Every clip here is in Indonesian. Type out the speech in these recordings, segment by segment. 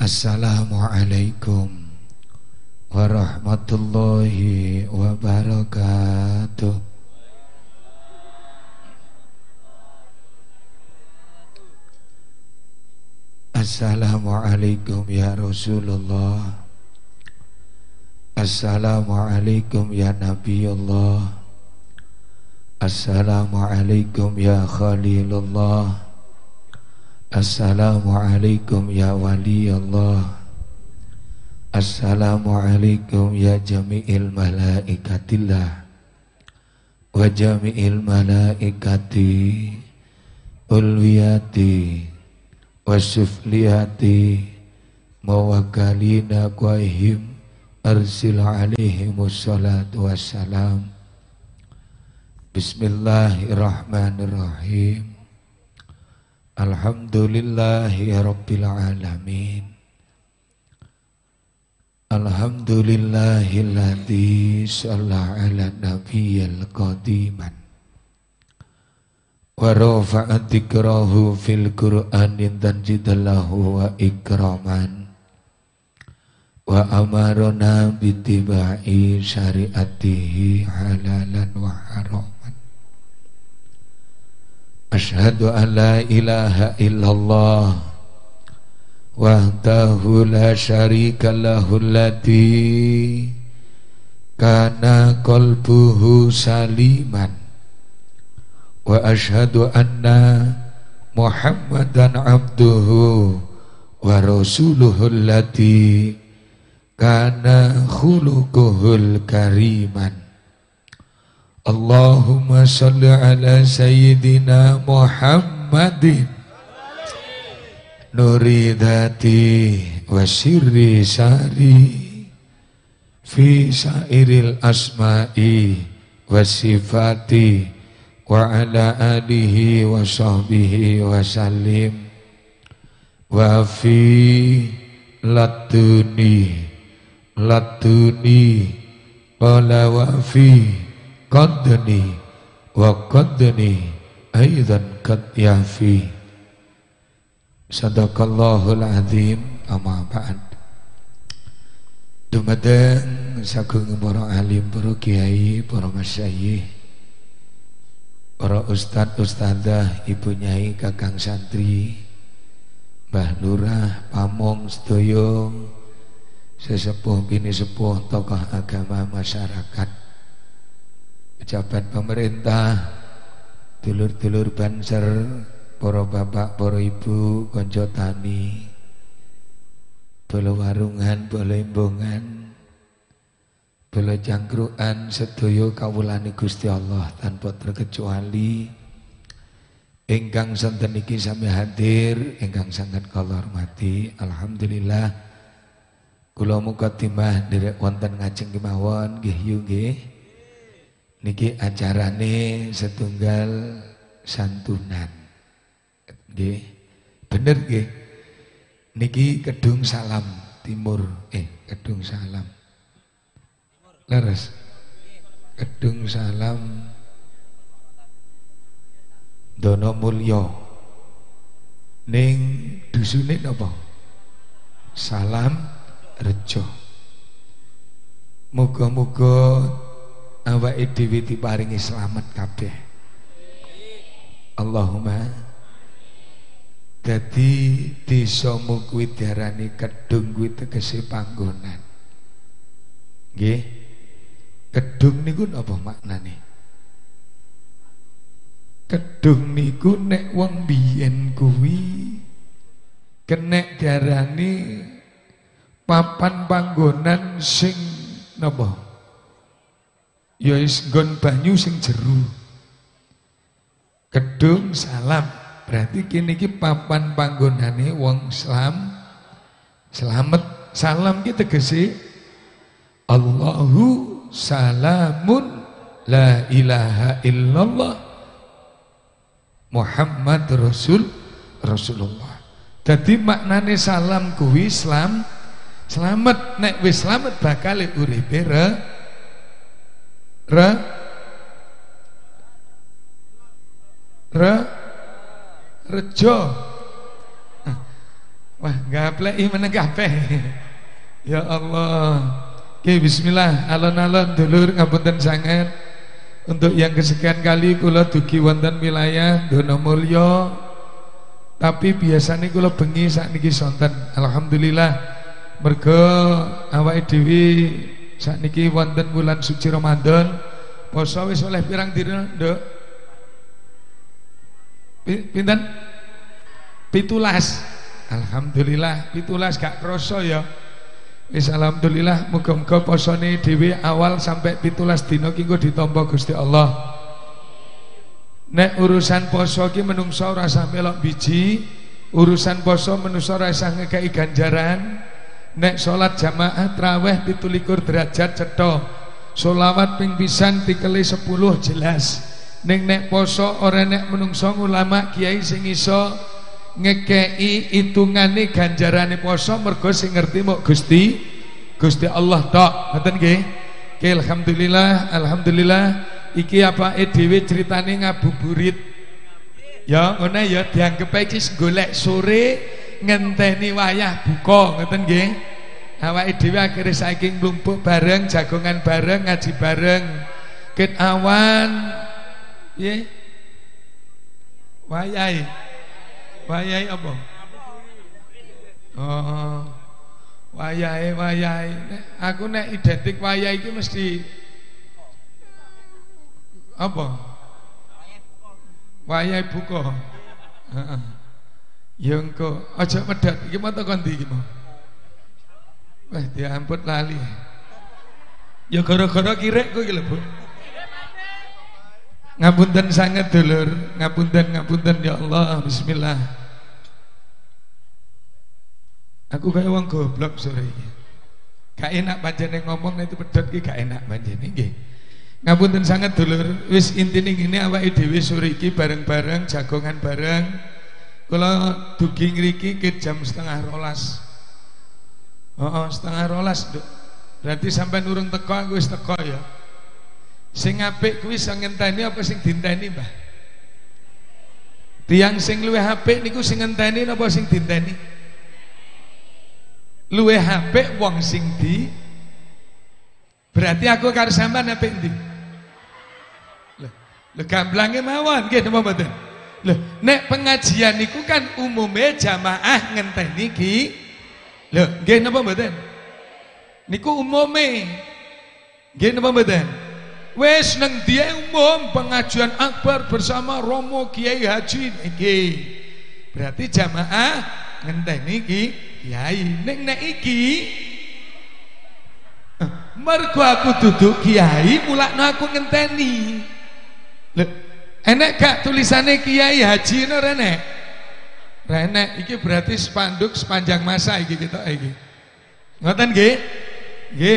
Assalamualaikum warahmatullahi wabarakatuh Assalamualaikum ya Rasulullah Assalamualaikum ya Nabi Allah Assalamualaikum ya Khalilullah Assalamualaikum ya wali Allah Assalamualaikum ya jami'il malaikatillah. Wa jami'il malaikati. Ulwiyati. Wa sufliyati. Mawakalina kwaihim Arsil alaihimus salatu wassalam. Bismillahirrahmanirrahim Alhamdulillahi Rabbil Alamin. Alhamdulillahilladzi shalla ala nabiyyil qadiman. Wa rafa'a dzikrahu fil qur'anin tanjidalahu wa ikraman. Wa amarona bitibai syariatihi halalan wa haram Ashhadu an la ilaha illallah Wahdahu la syarika lahu allati Kana qalbuhu saliman. Wa ashhadu anna Muhammadan abduhu Wa rasuluhu allati Kana khuluquhul kariman Allahumma salli ala sayyidina Muhammadin. Nuri dhati wa sirri sari. Fi sairil asma'i wa sifati Wa ala alihi wa sahbihi wa salim Wa fi latuni Latuni Wala wa fi qadni wa qadni aidan qad yafi. Sadaqallahul azim. Amma ba'd. Dumateng sagung para alim para kiai para masyayikh para ustad ustadzah ibu nyai kakang santri Mbah Lurah pamong sedaya sesepuh bini sepuh tokoh agama masyarakat pejabat pemerintah, dulur-dulur banser, para bapak, para ibu, konco tani, bola warungan, bola imbongan, bola jangkruan, sedoyo kawulani Gusti Allah tanpa terkecuali. Engkang santen iki sami hadir, engkang sangat kula hormati. Alhamdulillah kula mukaddimah derek wonten ngajeng kemawon nggih yu. Niki acarane setunggal santunan. Nggih. Bener nggih. Niki Kedung Salam Timur. Eh, Kedung Salam. Leres. Kedung Salam Dono Mulyo. Ning dusune napa? Salam Rejo. Muga-muga awake dhewe diparingi selamat kabeh. Allahumma dadi desa kuwi diarani kedung kuwi tegese panggonan. Nggih. Kedung niku napa maknane? Kedung niku nek wong biyen kuwi kenek diarani papan panggonan sing napa ya is nggon banyu sing jeru. Kedung salam. Berarti kini ki papan panggonane wong selam. Selamat. Salam kita tegese Allahu salamun la ilaha illallah Muhammad Rasul Rasulullah. Jadi maknane salam kuwi Islam selamat. Nek wis selamat bakal uripe Ra Ra Rejo Wah, gapleki meneng kabeh. ya Allah. Oke, bismillah. Alon-alon dulur ngapunten sangat. Untuk yang kesekian kali kula dugi wonten wilayah Donomulyo. Tapi biasanya kula bengi sakniki sonten. Alhamdulillah. Mergo awake dhewe sakniki wonten bulan suci Ramadan. Poso wis oleh pirang dina, Nduk? Pinten? Pitulas. Alhamdulillah, pitulas gak kroso ya. Wis alhamdulillah muga-muga posone dhewe awal sampai pitulas dina ki ditampa Gusti Allah. Nek urusan poso ki menungso ora usah melok biji, urusan poso menungso ora usah ngekeki ganjaran. Nek salat jamaah traweh 17 derajat cetha. Solawat ping pisan tikeli 10 jelas. Ning nek poso ora nek menungso ulama kiai sing iso ngekei hitungane ganjarane poso mergo sing ngerti mok Gusti Gusti Allah tok ngoten nggih alhamdulillah alhamdulillah iki apa dhewe critane ngabuburit ya ngono ya dianggep iki golek sore ngenteni wayah buka ngoten nggih awake dhewe akhire saiki nglumpuk bareng jagongan bareng ngaji bareng ket awan piye wayahe Wayai apa? Oh. Wayai wayai. Aku nek identik wayai iki mesti apa? Wayai buka. Heeh. Ya engko aja medhat iki mata kondi iki mau. Wah, diampun lali. Ya gara-gara kirek kowe iki lho, Bu. Ngapunten sangat dulur, ngapunten ngapunten ya Allah, bismillah. Aku kayak uang goblok sore ini. Gak enak panjene ngomong itu pedot ki gak enak panjene nggih. Ngapunten sangat dulur, wis intine ngene awake dhewe sore iki bareng-bareng jagongan bareng. Kula dugi ngriki ke jam setengah rolas. Oh, oh setengah rolas, Duk. Berarti sampai nurung teko aku wis teko ya. Sing apik kuwi sing ngenteni apa sing dinteni, Mbah? Tiang sing luwih apik niku sing ngenteni apa sing dinteni? luwe HP wong sing di berarti aku karo sampean apik ndi lho lho gamblange mawon nggih napa mboten lho nek pengajian niku kan umume jamaah ngenteni ki. Lho nggih napa mboten? Niku umume. Nggih napa mboten? Wis nang dia umum pengajian akbar bersama Romo Kiai Haji iki berarti jamaah ngenteni ki kiai. Nek nek iki mergo aku duduk kiai mulakno aku ngenteni. Lho enek gak tulisane kiai haji no rene rene iki berarti spanduk sepanjang masa iki kita iki. Ngoten nggih?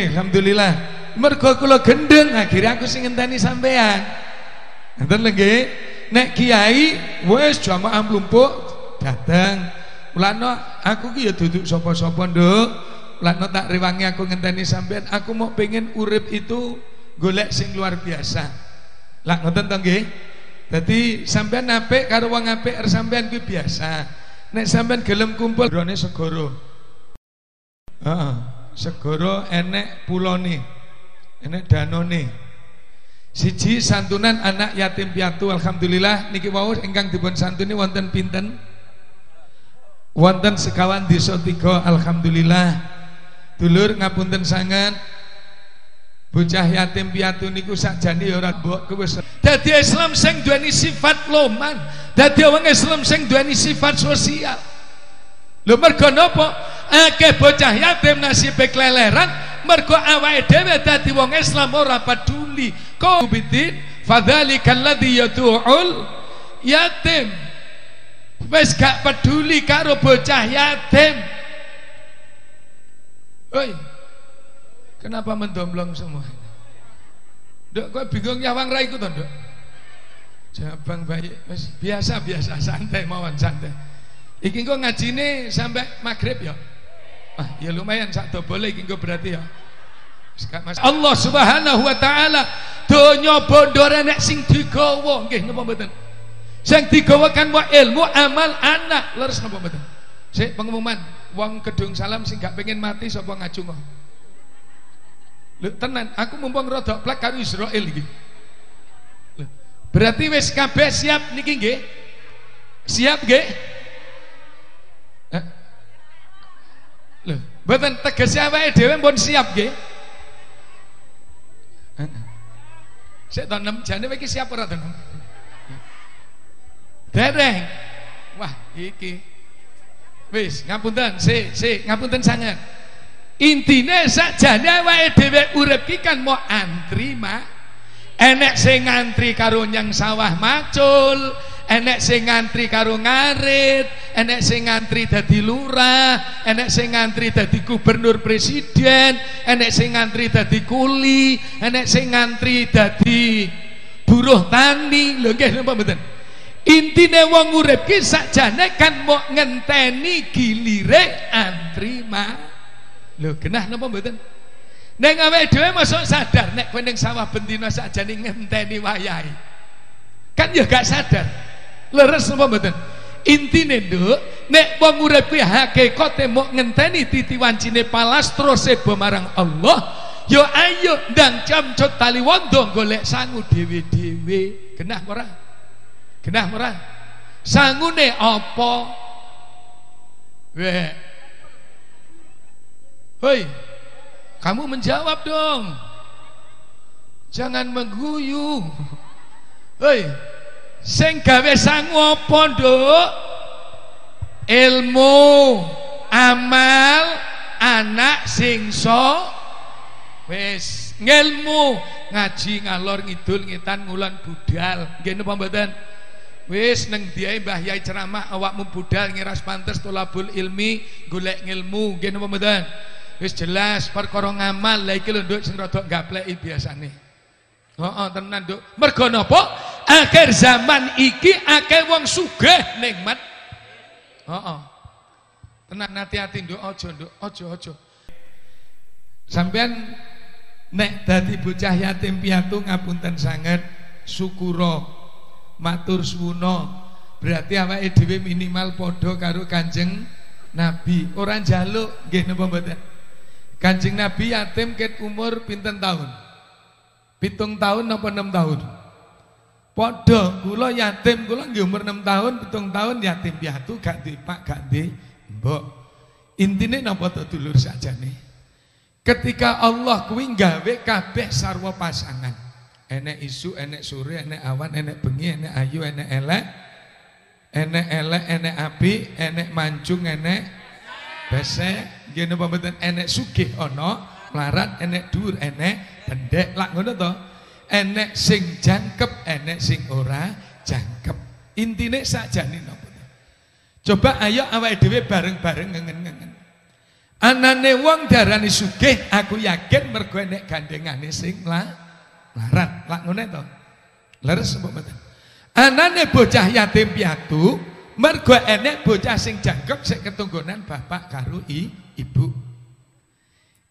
Alhamdulillah. Mergo kula gendeng akhirnya aku sing ngenteni sampean. Ngoten nggih? Nek kiai wis jamaah mlumpuk datang Mulane aku ki ya duduk sapa-sapa, Nduk. Mulane tak rewangi aku ngenteni sampean, aku mau pengen urip itu golek sing luar biasa. Lah ngoten to? Dadi sampean apik karo wong apik sampean kuwi biasa. Nek sampean gelem kumpul drone segoro. Heeh, segoro enek pulone. Enek danone. Siji santunan anak yatim piatu alhamdulillah niki wau ingkang dipun santuni wonten pinten? wonten sekawan desa tiga alhamdulillah dulur ngapunten sangat bocah yatim piatu niku sakjane ya ora mbok wis dadi Islam sing duweni sifat loman. Dadi wong Islam sing duweni sifat sosial. Lho mergo napa? Akeh bocah yatim nasibe kleleran mergo awake dhewe dadi wong Islam ora peduli. Kok bidin fadzalikal ladzi yatu'ul yatim. Wis gak peduli karo bocah yatim. Oi kenapa mendomblong semua Dok, kok bingung nyawang ra iku to, Dok? Jabang bayi, wis biasa biasa santai mawon santai. Iki engko ngajine sampai maghrib ya. Ah, ya lumayan sak dobole iki engko berarti ya. Allah Subhanahu wa taala donya bondo nek sing digawa nggih napa mboten? Sing digawakan wa ilmu amal anak leres napa mboten? Sik pengumuman, wong gedung salam sing gak pengen mati sapa ngajung kok. Tenan, aku mumpung rodok plek karo Israel iki. Berarti wis kabeh siap niki nggih? Siap nggih? Lho, mboten tegese awake dhewe pun siap nggih? Sik to nem jane iki siap ora to? Dereng. Wah, iki. Wis, ngapunten, sik, sik, ngapunten sangat. Intine sakjane awake dhewe urip ki kan mau antri, Mak. Enek sing ngantri karo nyang sawah macul, enek sing ngantri karo ngarit, enek sing ngantri dadi lurah, enek sing ngantri dadi gubernur presiden, enek sing ngantri dadi kuli, enek sing ngantri dadi buruh tani. Lho nggih napa mboten? Intine wong urip ki sakjane kan mau ngenteni gilire antri mah. Lho genah napa mboten? Nek awake dhewe masuk sadar nek kowe ning sawah bendina sakjane ngenteni wayahe. Kan ya gak sadar. Leres napa mboten? Intine nduk, nek wong urip kuwi hakikate mau ngenteni titi wancine palas terus sebo marang Allah, yo ayo ndang camcut tali wondo golek sangu dhewe-dhewe. Genah ora? Genah ora? Sangune apa? Weh. Hoi. Kamu menjawab dong. Jangan mengguyu. Hoi. Sing gawe sangu? Ilmu, amal, anak singso wis ngilmu ngaji ngalor ngidul ngitan ngulan budal nggih napa mboten Wis neng diae Mbah Yai ceramah awakmu budal ngiras pantes tolabul ilmi golek ngilmu nggih napa? Wis jelas perkara ngamal lha iki lho nduk sing rada gapleki biasane. Heeh tenan nduk. Mergo napa? Akhir zaman iki akeh wong sugih nikmat. Heeh. Tenan hati-hati nduk aja nduk, aja aja. Sampean nek dadi bocah yatim piatu ngapunten sanget syukura matur suwuna berarti awake dhewe minimal padha karo Kanjeng Nabi ora njaluk nggih napa mboten Kanjeng Nabi yatim ket umur pinten tahun? Pitung tahun napa enam tahun? Padha kula yatim kula nggih umur 6 tahun pitung tahun yatim piatu gak di pak gak di mbok. Intine napa to dulur sakjane? Ketika Allah kuwi gawe kabeh sarwa pasangan. Enek isu, enek sore, enek awan, enek bengi, enek ayu, enek elek, enek elek, enek api, enek mancung, enek besek, gini apa betul, enek sugih ono, melarat, enek dur, enek pendek, lak ngono to. Enek sing jangkep, enek sing ora jangkep. Intine sakjane napa Coba ayo awake dhewe bareng-bareng ngengen-ngengen. Anane wong darani sugih, aku yakin mergo enek gandengane sing lah larat lak ngene to leres mbok mboten anane bocah yatim piatu mergo enek bocah sing jangkep sik ketunggonan bapak karo ibu.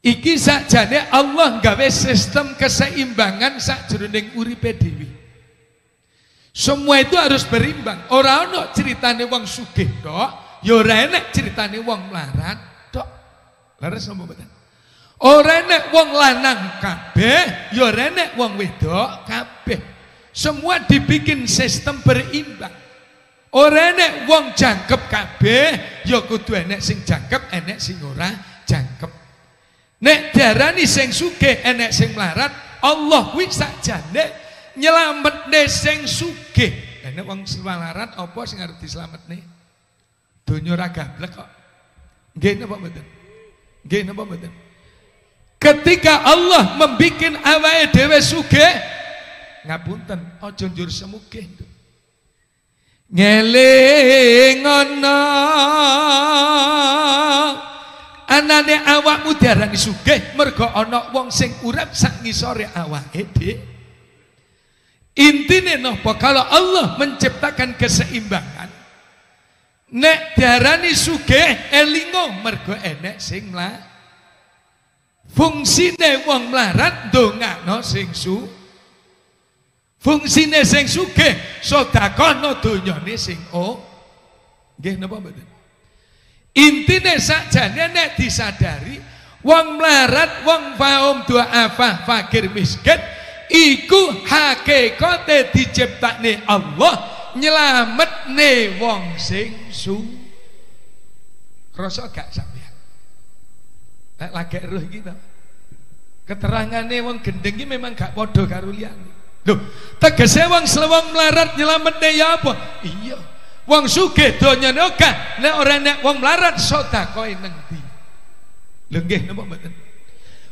Iki sakjane Allah gawe sistem keseimbangan sakjroning uripe dhewe. Semua itu harus berimbang. Ora ono ceritane wong sugih tok ya ora enek ceritane wong melarat tok. Leres mbok mboten? Ora enek wong lanang kabeh, ya ora enek wong wedok kabeh. Semua dibikin sistem berimbang. Ora enek wong jangkep kabeh, ya kudu enek sing jangkep, enek sing ora jangkep. Nek darani sing sugih, enek sing melarat, Allah kuwi sakjane nyelametne sing sugih. Enek wong melarat apa sing arep dislametne? Donya ora gablek kok. Nggih napa mboten? Nggih napa mboten? Ketika Allah membikin awake dhewe sugih, ngapunten aja njur semugih. Ngeling ana anane awakmu diarani sugih mergo ana wong sing urip sak ngisore awake dhewe. Intine napa kalau Allah menciptakan keseimbangan nek diarani sugih elingo mergo enek sing mlaku Fungsine wong melarat ndongakno sing su. Fungsine sing sugih sedekahno donyane sing o. Nggih napa mboten? Intine sakjane nek disadari wong melarat, wong faum du'afa, fakir miskin iku hakikate diciptakne Allah nyelametne wong sing su. Krasa gak sampean? Nek lagi roh kita. Keterangane wong gendeng iki memang gak padha karo liyane. Lho, tegese wong slewong melarat nyelametne ya apa? Iya. Wong sugih donyane ogah, nek ora nek wong melarat sedekahe nang ndi? Lho nggih napa mboten?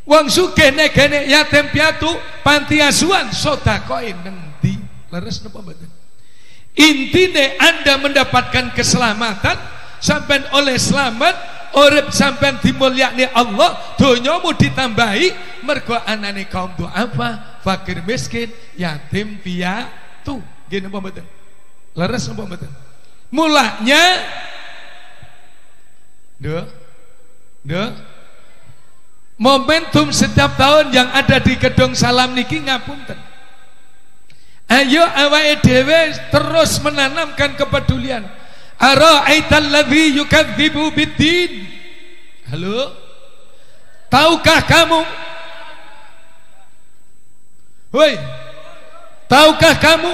Wong sugih nek gene yatim piatu panti asuhan sedekahe nang ndi? Leres napa mboten? Intine Anda mendapatkan keselamatan sampai oleh selamat urip sampean dimulyakne Allah donyamu ditambahi mergo anane kaum apa fakir miskin yatim piatu nggih napa mboten leres napa mboten mulanya Duh. Duh. Momentum setiap tahun yang ada di gedung salam niki ngapunten. Ayo awake dhewe terus menanamkan kepedulian. Ara'aital ladzi yukadzibu biddin. Halo? Tahukah kamu? Woi. Tahukah kamu?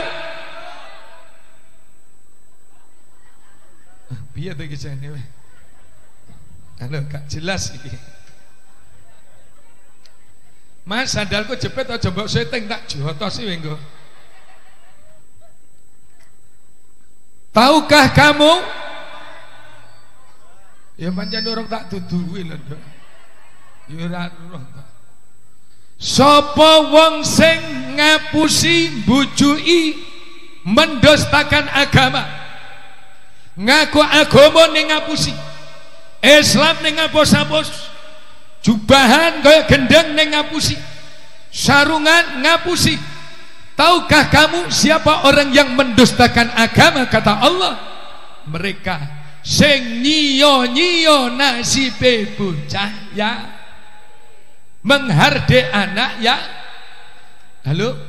Biar to iki jane Halo, gak jelas iki. Mas sandalku jepit aja mbok setting tak jotosi wenggo. Tahukah kamu? Ya pancen orang tak tuduhi lho. Ya ora roh tak. Sapa wong sing ngapusi bujui mendostakan agama. Ngaku agama ning ngapusi. Islam ning ngapus-hapus. Jubahan kaya gendeng ning ngapusi. Sarungan ngapusi. Tahukah kamu siapa orang yang mendustakan agama kata Allah? Mereka sing nyiyo-nyiyo nasibe bocah ya. Mengharde anak ya. Halo?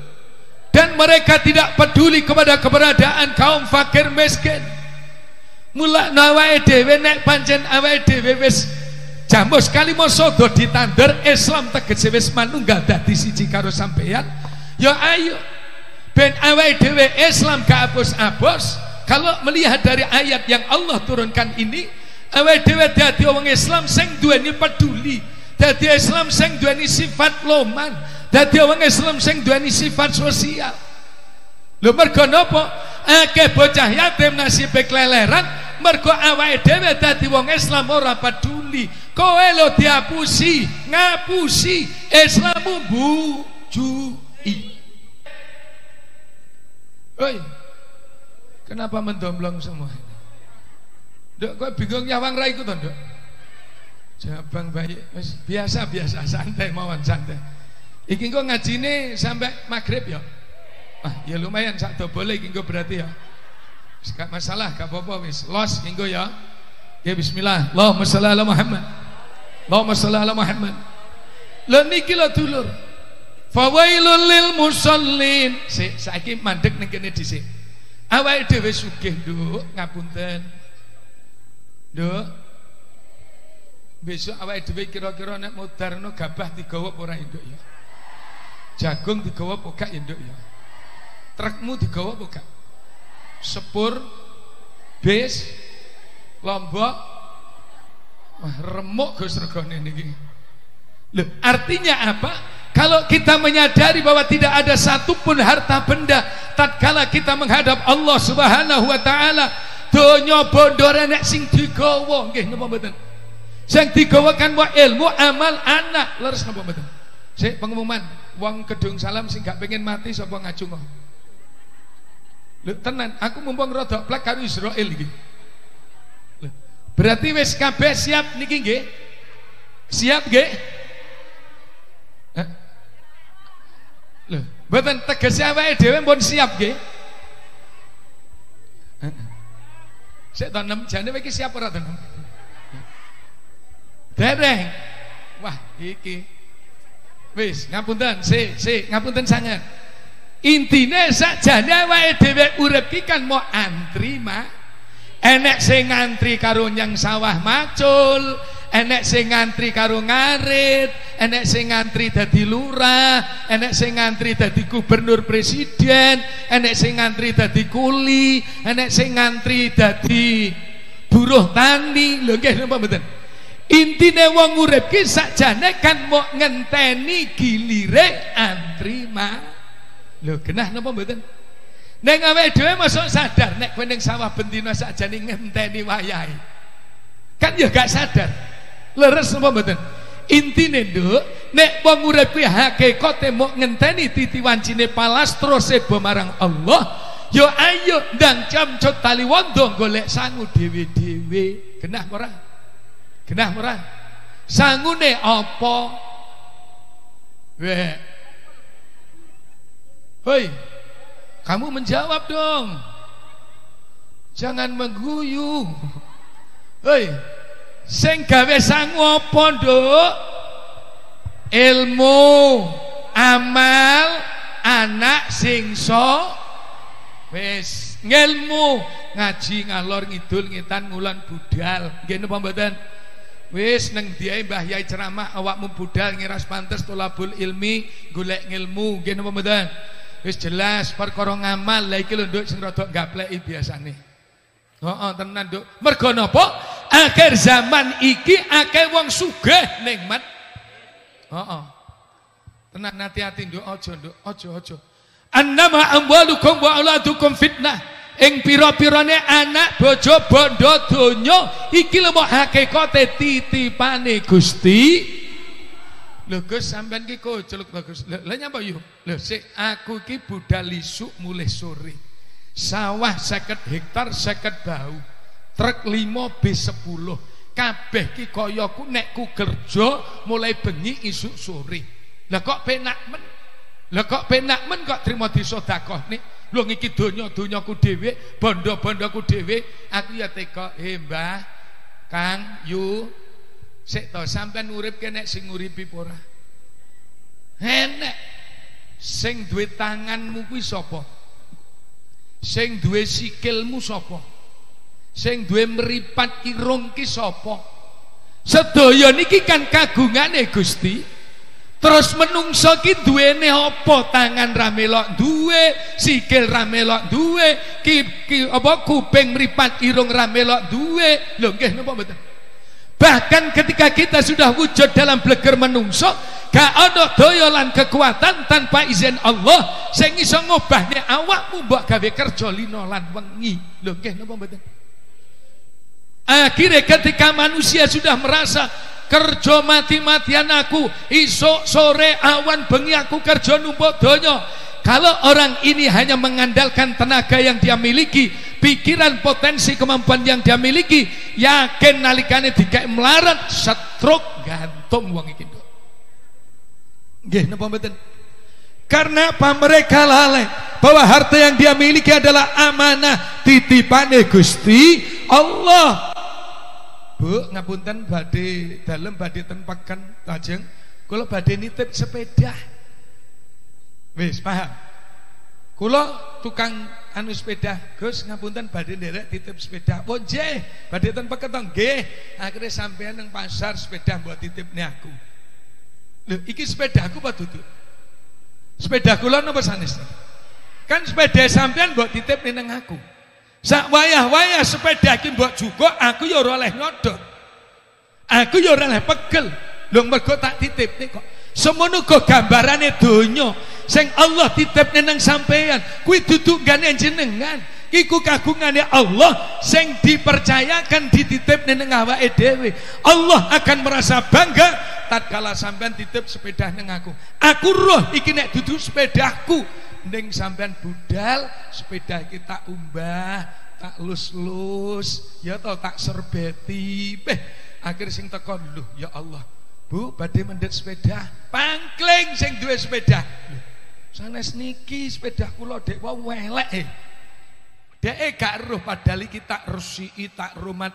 Dan mereka tidak peduli kepada keberadaan kaum fakir miskin. Mula nawai dewe nek pancen awake dhewe wis jambus kalimo sodo ditandur Islam tegese wis manunggal dadi siji karo sampeyan. Ya ayo ben awake dhewe Islam gak abos-abos kalau melihat dari ayat yang Allah turunkan ini awake dhewe dadi wong Islam sing duweni peduli dadi Islam sing duweni sifat loman dadi wong Islam sing duweni sifat sosial. Lho mergo napa akeh bocah yatim nasibe kleleran mergo awake dhewe dadi wong Islam ora peduli. Kowe lo diapusi ngapusi Islammu bujui Oi, kenapa mendomblong semua? Dok, kok bingung nyawang rai ku dok? Jabang bayi, biasa biasa santai mawon santai. Iki kok ngajine sampai maghrib ya? Ah, ya lumayan sak boleh iki berarti ya. Gak masalah, gak apa-apa wis. Los ya. Ya bismillah. Allahumma shalli ala Muhammad. Allahumma shalli ala Muhammad. Lho niki lho dulur. Fawailul lil musallin. Sik saiki mandek ning kene dhisik. Awake dhewe sugih, Nduk, ngapunten. Nduk. Besok awake dhewe kira-kira nek mudarno gabah digawa apa ora nduk ya? Jagung digawa apa gak ya nduk ya? Trukmu digawa apa gak? Sepur bis Lombok Wah, remuk Gus regane niki. Loh, artinya apa? Kalau kita menyadari bahwa tidak ada satupun harta benda tatkala kita menghadap Allah Subhanahu wa taala, donya bondo nek sing digawa nggih napa mboten? Sing digawa kan wa ilmu, amal, anak. Leres napa mboten? Sik pengumuman, wong kedung salam sing gak pengen mati sapa ngacung Lho tenan, aku mumpung rada plek karo Israel iki. Berarti wis kabeh siap niki nggih? Siap nggih? Loh, mboten tegese awake dhewe pun siap nggih. Sik to nem jane iki siap ora to? Dereng. Wah, iki. Wis, ngapunten, sik, sik, ngapunten sangat. Intine sakjane awake dhewe urip iki kan mau antri, Mak. enek sing ngantri karo nyang sawah macul enek sing ngantri karo ngarit enek sing ngantri dadi lurah enek sing ngantri dadi gubernur presiden enek sing ngantri dadi kuli enek sing ngantri dadi buruh tani lho nggih napa mboten intine wong urip ki sakjane kan mau ngenteni gilire antri mah lho genah napa mboten Neng awake dhewe masuk sadar nek kowe ning sawah bendina sakjane ngenteni wayahe. Kan ya gak sadar. Leres napa mboten? Intine nduk, nek wong urip kuwi hakikate mok ngenteni titi wancine palas sebo marang Allah, yo ayo ndang camcut tali wondo golek sangu dhewe-dhewe. Genah ora? Genah ora? Sangune apa? Weh. Hoi, kamu menjawab dong. Jangan mengguyu. Hei, sing gawe sangu apa, Nduk? Ilmu, amal, anak sing so. Wis ngilmu ngaji ngalor ngidul ngitan ngulan budal. Nggih napa mboten? Wis neng diae Mbah Yai ceramah awakmu budal ngiras pantes tolabul ilmi golek ngilmu. Nggih napa mboten? Wis jelas perkara ngamal lha iki lho nduk sing rada gapleki biasane. Heeh tenan nduk. Mergo napa? Akhir zaman iki akeh wong sugih nikmat. Heeh. Tenan hati-hati nduk aja nduk, aja aja. Annama amwalukum wa auladukum fitnah. Ing pira-pirane anak bojo bondo donya iki lho hakikate titipane Gusti Lho Gus sampean ki kocluk to Gus. Lha nyapa yo? Lho sik aku ki budal isuk mulai sore. Sawah 50 hektar 50 bau. Truk 5 B10. Kabeh ki kaya ku nek ku kerja mulai bengi isuk sore. Lah kok penak men? Lah kok penak men kok trimo disedekahne? Lho iki donya-donyaku dhewe, bondo-bondoku dhewe, aku ya teka, "Eh Mbah, Kang, Yu, Sik to sampean urip kene sing nguripi ora? Enek. Sing duwe tanganmu kuwi sapa? Sing duwe sikilmu sapa? Sing duwe meripat irung ki sapa? Sedaya niki kan kagungane Gusti. Terus menungso ki duwene apa? Tangan ra melok duwe, sikil ra melok duwe, ki, ki apa kuping mripat irung ra melok duwe. Lho nggih napa mboten? Bahkan ketika kita sudah wujud dalam bleger menungso, gak ada doyolan kekuatan tanpa izin Allah sing iso ngobahne awakmu mbok gawe kerja lino lan wengi. Lho nggih napa mboten? Akhirnya ketika manusia sudah merasa kerja mati-matian aku, isok sore awan bengi aku kerja numpuk donya. Kalau orang ini hanya mengandalkan tenaga yang dia miliki, pikiran potensi kemampuan yang dia miliki, yakin nalikane dikai melarat, setruk gantung wong iki. Nggih napa mboten? Karena apa mereka lalai bahwa harta yang dia miliki adalah amanah titipane Gusti Allah. Bu, ngapunten badhe dalem badhe ten peken lajeng kula badhe nitip sepeda. Wis paham. Kula tukang anu sepeda, Gus ngapunten badhe nderek titip sepeda. Oh nggih, badhe ten peketong nggih. Akhire sampean nang pasar sepeda mbok titipne aku. Lho, iki sepedaku apa dudu? Sepeda kula napa sanes? Kan sepeda sampean mbok titipne nang aku. Sak wayah-wayah sepeda iki mbok juga aku ya ora oleh nyodot. Aku ya ora oleh pegel. Lho mergo tak titipne kok. Semono kok gambarane donya. Sing Allah titipne nang sampean kuwi dudu gane jenengan. Iku kagungane Allah sing dipercayakan dititipne nang awake dhewe. Allah akan merasa bangga tatkala sampean titip sepeda nang aku. Aku roh iki nek dudu sepedaku. Ning sampean budal sepeda iki tak umbah tak lus-lus ya to tak serbeti. Peh akhir sing teko lho ya Allah Bu, badhe mendhet sepeda, pangkling sing duwe sepeda. Sanes niki sepeda kula dek wae elek e. Gak roh padahal iki tak resiki tak rumat.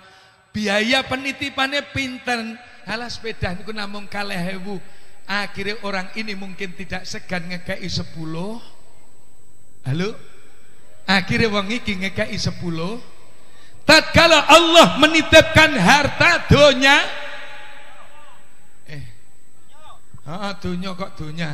Biaya penitipannya pinten. Halah sepeda niku namung hewu. Akhirnya orang ini mungkin tidak segan ngekei sepuluh. Halo? Akhirnya wong iki ngekei sepuluh. tatkala Allah menitipkan harta eh ah dunia kok dunia.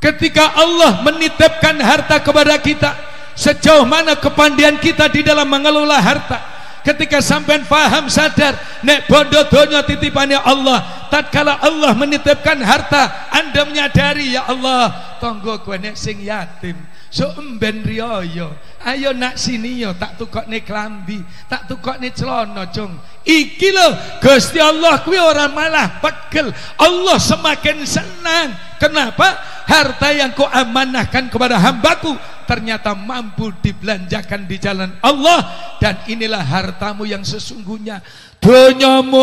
Ketika Allah menitipkan harta kepada kita sejauh mana kepandian kita di dalam mengelola harta ketika sampai faham sadar nek bondo donya titipannya Allah tatkala Allah menitipkan harta anda menyadari ya Allah tonggo gue nek sing yatim so emben riyo ayo nak sini yo tak tukokne klambi tak tukokne celana cung. Iki lo Gusti Allah kuwi orang malah pegel. Allah semakin senang. Kenapa? Harta yang kau amanahkan kepada hambaku ternyata mampu dibelanjakan di jalan Allah. Dan inilah hartamu yang sesungguhnya. Donyamu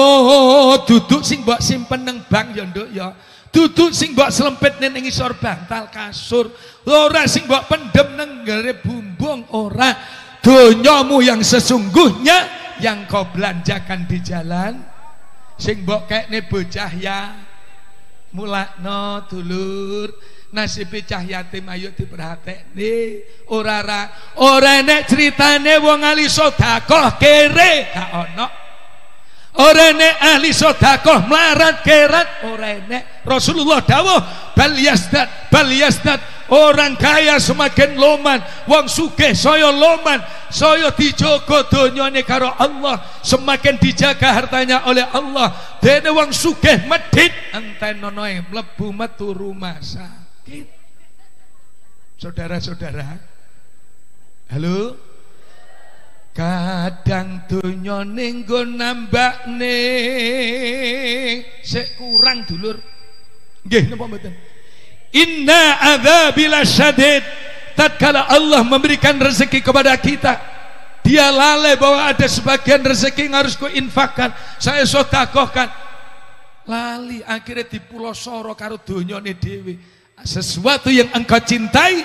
duduk sing mbok simpen nang bank ya nduk ya. Duduk sing mbok selempit ning isor bantal kasur. Ora sing mbok pendem nang gare bumbung ora. Donyamu yang sesungguhnya yang kau belanjakan di jalan. Sing mbok kekne bocah ya. Mulakno dulur nasib cah yatim ayo diperhatekne. Ora ora ora nek critane wong ali sedekah kere gak ono. Ora nek ahli sedekah melarat kerat ora nek. Rasulullah dawuh bal yasdad bal yasdad. Orang kaya semakin loman, wong sugih saya loman, saya dijogo donyane karo Allah, semakin dijaga hartanya oleh Allah. Dene wong sugih medhit entenonoe mlebu metu rumah sakit. Saudara-saudara, halo? Kadang donya ning nambakne. Sik kurang dulur. Nggih napa mboten? Inna adzabila syadid. Tatkala Allah memberikan rezeki kepada kita dia lalai bahwa ada sebagian rezeki yang harus ku infakkan saya sodakohkan. Lali akhirnya di pulau soro karo donyone dewi sesuatu yang engkau cintai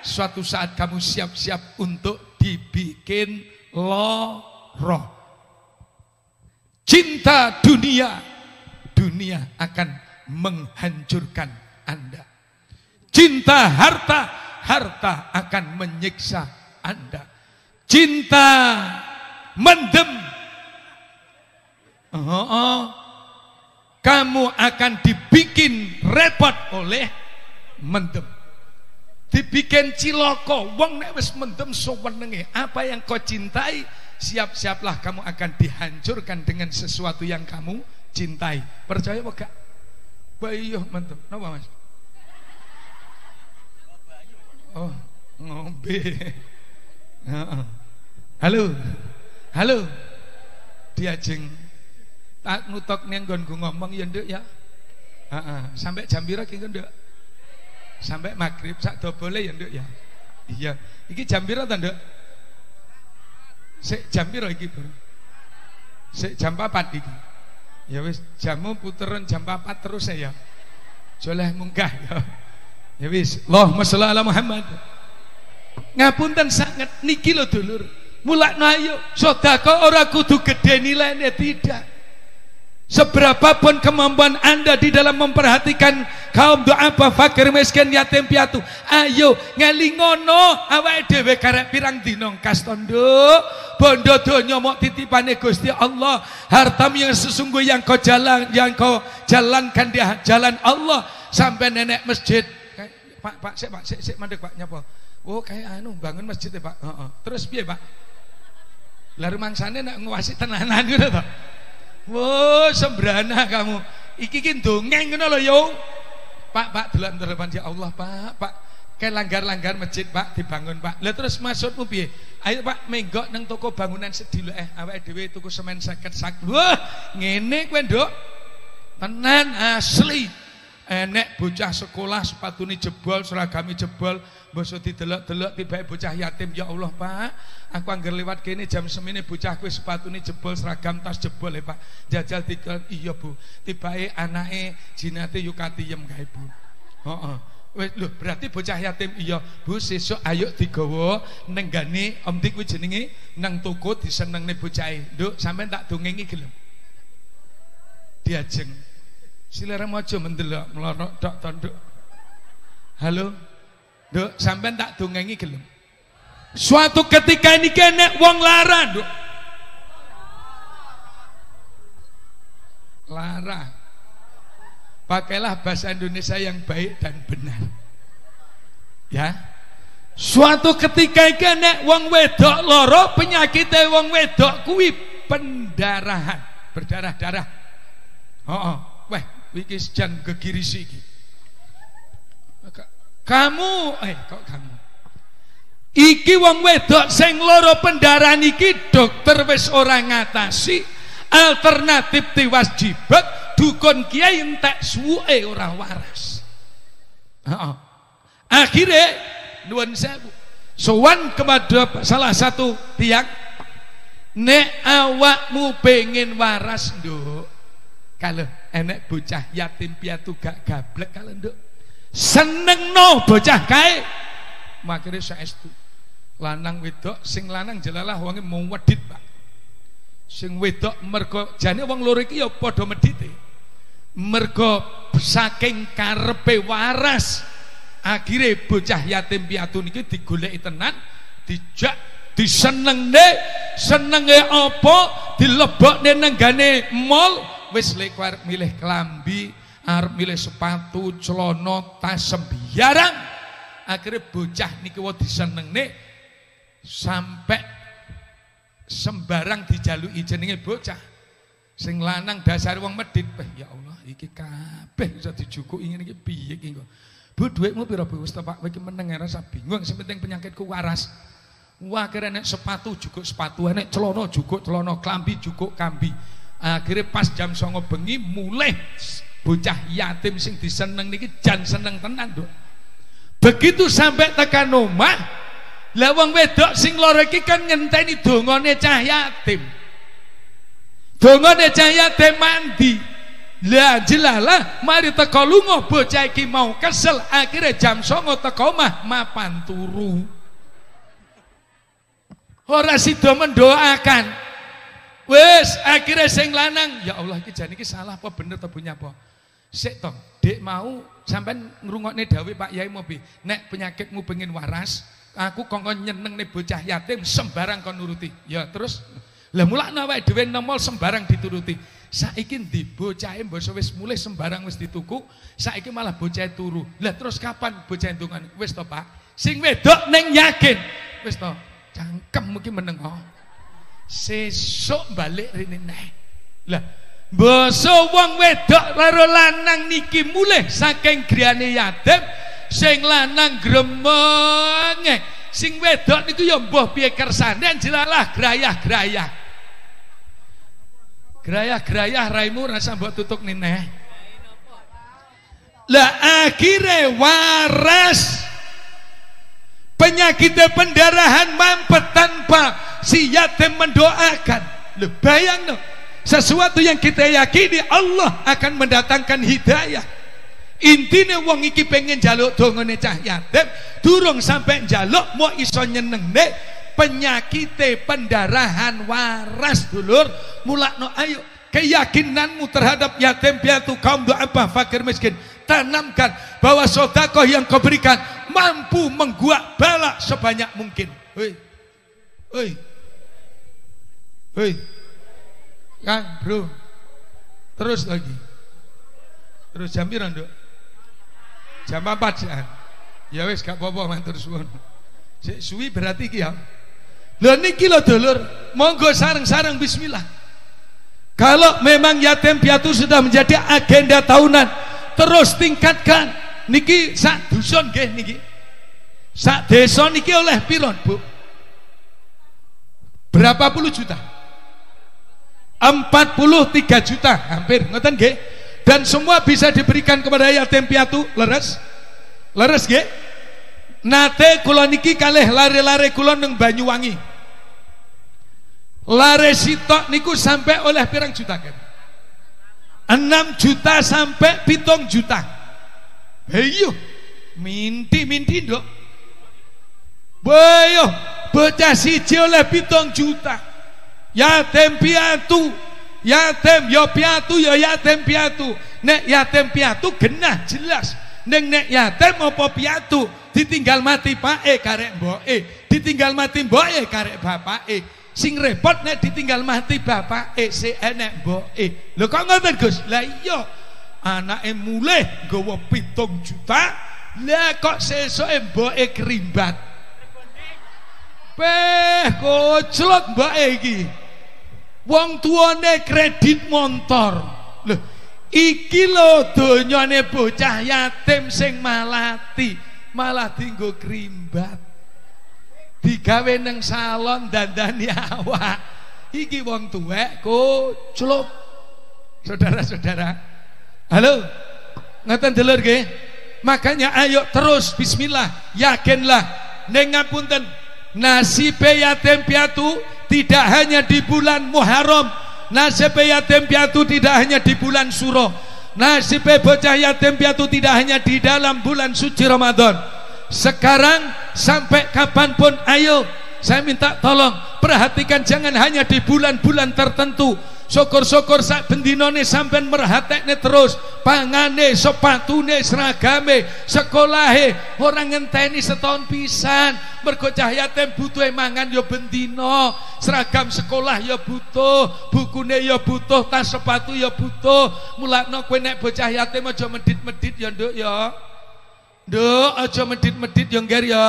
suatu saat kamu siap-siap untuk dibikin loro. Cinta dunia, dunia akan menghancurkan Anda. Cinta harta, harta akan menyiksa Anda. Cinta mendem, oh, oh, kamu akan dibikin repot oleh mendem. Dibikin ciloko wong nek wis mendem suwenenge apa yang kau cintai siap-siaplah kamu akan dihancurkan dengan sesuatu yang kamu cintai. Percaya apa gak? Bayo mendem. Napa mas? Oh ngombe. Halo. Halo. Diajeng tak nutok ning ngomong ya nduk ya. Sampai jam pira ki sampai maghrib sak dobole ya nduk ya? Iya. Iki jam pira ta nduk? Sik jam pira iki bro? Sik jam 4 iki. Ya wis jamu puteran jam 4 terus ya joleh munggah ya. Ya wis Allahumma sholli ala Muhammad. Ngapunten sangat niki lho dulur. Mulakno ayo sedekah ora kudu gede nilainya tidak Seberapapun kemampuan anda di dalam memperhatikan kaum doa fakir miskin yatim piatu ayo ngelingono. Awake dhewe karek pirang dinong kastondo bondo donya mok titipane Gusti Allah. Harta yang sesungguh yang kau jalan yang kau jalankan di jalan Allah. Sampai nenek masjid. Pak Pak sik Pak sik sik mandek Pak nyapa oh kayak anu bangun masjid ya Pak. Heeh. Terus piye Pak? Lah rumangsane nek nguwasi tenanan ngono to Wah, sembrana kamu. Iki ki dongeng ngono lho, yo. Pak, Pak, delok depan ya Allah, Pak. Pak, kayak langgar-langgar masjid, Pak, dibangun, Pak. Lah terus maksudmu piye? Ayo Pak, menggok nang toko bangunan sedih eh awake dhewe tuku semen 50 sak. Wah, ngene kowe, Nduk. Tenan asli. Enek bocah sekolah sepatune jebol, seragami jebol, bosok didelok-delok tibake bocah yatim. Ya Allah, Pak. Aku anggar lewat kene jam bocah kowe sepatune jebol seragam tas jebol ya Pak. Jajal tiga iya Bu. Tibake anake jinate yukatiem gawe Bu. Heeh. Wis lho berarti bocah yatim iya Bu sesuk ayo digawa nenggane Om Dik kuwi jenenge nang toko disenengne bocahe. Nduk sampean tak dongengi gelem. Diajeng. Silera maca mendelok melorok tok tanduk. Halo. Nduk sampean tak dongengi gelem. suatu ketika ini kene wong lara dok lara. Pakailah bahasa Indonesia yang baik dan benar. Ya. Suatu ketika iki nek wong wedok loro penyakit wong wedok kuwi pendarahan berdarah-darah. Oh, oh. weh iki jan gegirisi iki kamu eh kok kamu? Iki wong wedok sing loro pendarahan iki dokter wis ora ngatasi alternatif tiwas jibet dukun kiai entek suwe ora waras. Oh. akhirnya nuwun sewu. Sowan kepada salah satu tiang nek awakmu pengen waras nduk. Kalau enek bocah yatim piatu gak gablek kalau nduk seneng no bocah kae. Makanya saestu lanang wedok sing lanang jelalah wonge mau wedit Pak. Sing wedok mergo jane wong loro iki ya padha medite mergo saking karepe waras akhirnya bocah yatim piatu niki digoleki tenan dijak diseneng deh senenge apa dilebokne nenggane mall wis lek milih kelambi arep milih sepatu celana tas sembiarang akhirnya bocah niki wae disenengne sampai sembarang dijaluki jenenge bocah sing lanang dasar wong medit ya Allah iki kabeh iso dijukuki ngene iki piye iki kok Bu duitmu piro Bu wis Pak iki meneng rasa bingung sing penting penyakitku waras. Wah kira nek sepatu juga sepatu, nek celana juga celana, klambi juga kambi. Akhirnya pas jam songo bengi mulai bocah yatim sing diseneng niki jan seneng tenan, Dok. Begitu sampai tekan omah, lah wong wedok sing lara iki kan ngenteni dongane cah yatim. Dongane cah yatim mandi. Lah jelalah mari teko lunga bocah iki mau kesel akhirnya jam songo teko mah mapan turu. Ora sida mendoakan. Wes akhirnya sing lanang ya Allah iki jane iki salah apa bener ta punya apa? Sik to, Dek mau sampean ngrungokne dawuh Pak Yai Mobi, nek penyakitmu pengen waras, aku kongkon nih bocah yatim sembarang kon nuruti. Ya terus? Lah mulakno awake dhewe nomol sembarang dituruti. Saiki ndi bocahe mbok wis mulai sembarang wis dituku saiki malah bocah turu. Lah terus kapan bocah ndongan wis to Pak. Sing wedok neng yakin. Wis to cangkem mungkin meneng oh. Sesuk balik rene neh. Lah Boso wong wedok karo lanang niki mulai saking griyane yatim sing lanang gremeng sing wedok niku ya mbah piye kersane jelalah grayah-grayah. Gerayah-gerayah raimu rasa mbok tutuk nene. Lah akhirnya waras. Penyakit pendarahan mampet tanpa si yatim mendoakan. Lu bayang no, sesuatu yang kita yakini Allah akan mendatangkan hidayah. Intinya wong iki pengen jaluk dongone cah yatim, durung sampai jaluk mau iso nyeneng deh penyakit pendarahan waras dulur mulakno ayo keyakinanmu terhadap yatim piatu kaum apa fakir miskin tanamkan bahwa sodakoh yang kau berikan mampu mengguak bala sebanyak mungkin. Hei hei hei Kang bro terus lagi terus jam berapa dok jam 4 ya wes gak apa-apa mantur suwun suwi berarti ki ya Lho niki lho dulur, monggo sareng-sareng bismillah. Kalau memang yatim piatu sudah menjadi agenda tahunan, terus tingkatkan. Niki sak dusun nggih niki. Sak desa niki oleh piron, Bu? Berapa puluh juta? 43 juta hampir ngoten nggih. Dan semua bisa diberikan kepada yatim piatu leres. Leres nggih? Nate kula niki kalih lare-lare kula nang Banyuwangi. Lare sitok niku sampai oleh pirang juta kan? 6 juta sampai pitung juta. Heyo, minti-minti dok. Boyo, bocah siji oleh pitung juta. Yatim piatu, yatim yo piatu yo yatim piatu. Nek yatim piatu genah jelas. Neng nek yatim apa piatu? Ditinggal mati pak e karek mbok e ditinggal mati mboke karek bapake. Sing repot nek ditinggal mati bapake si enek mboke. Lho kok ngoten Gus? Lah iya. Anake mulih nggawa pitung juta. Lah kok sesuke mboke kerimbat Peh koclot mbake iki. Wong tuane kredit motor. Loh, iki lho donyane bocah yatim sing malati, malah dinggo krimbat. Digawe nang salon dandani awak. Iki wong tuwek koclot. Saudara-saudara. Halo. Ngaten delur nggih? Makanya ayo terus bismillah, yakinlah ning ngapunten nasib yatim piatu tidak hanya di bulan Muharram nasib yatim piatu tidak hanya di bulan Suro. Nasib bocah yatim piatu tidak hanya di dalam bulan suci Ramadan. Sekarang sampai kapan pun ayo saya minta tolong perhatikan jangan hanya di bulan-bulan tertentu syukur-syukur sak bendinone sampean merhatekne terus. Pangane sepatune seragame sekolahe orang ngenteni setahun pisan. Mergo yatim butuh mangan ya bendino seragam sekolah ya butuh bukune ya butuh tas sepatu ya butuh. Mulakno kowe nek bocah yatim aja medit-medit ya nduk. Ya nduk aja medit-medit ya ngger ya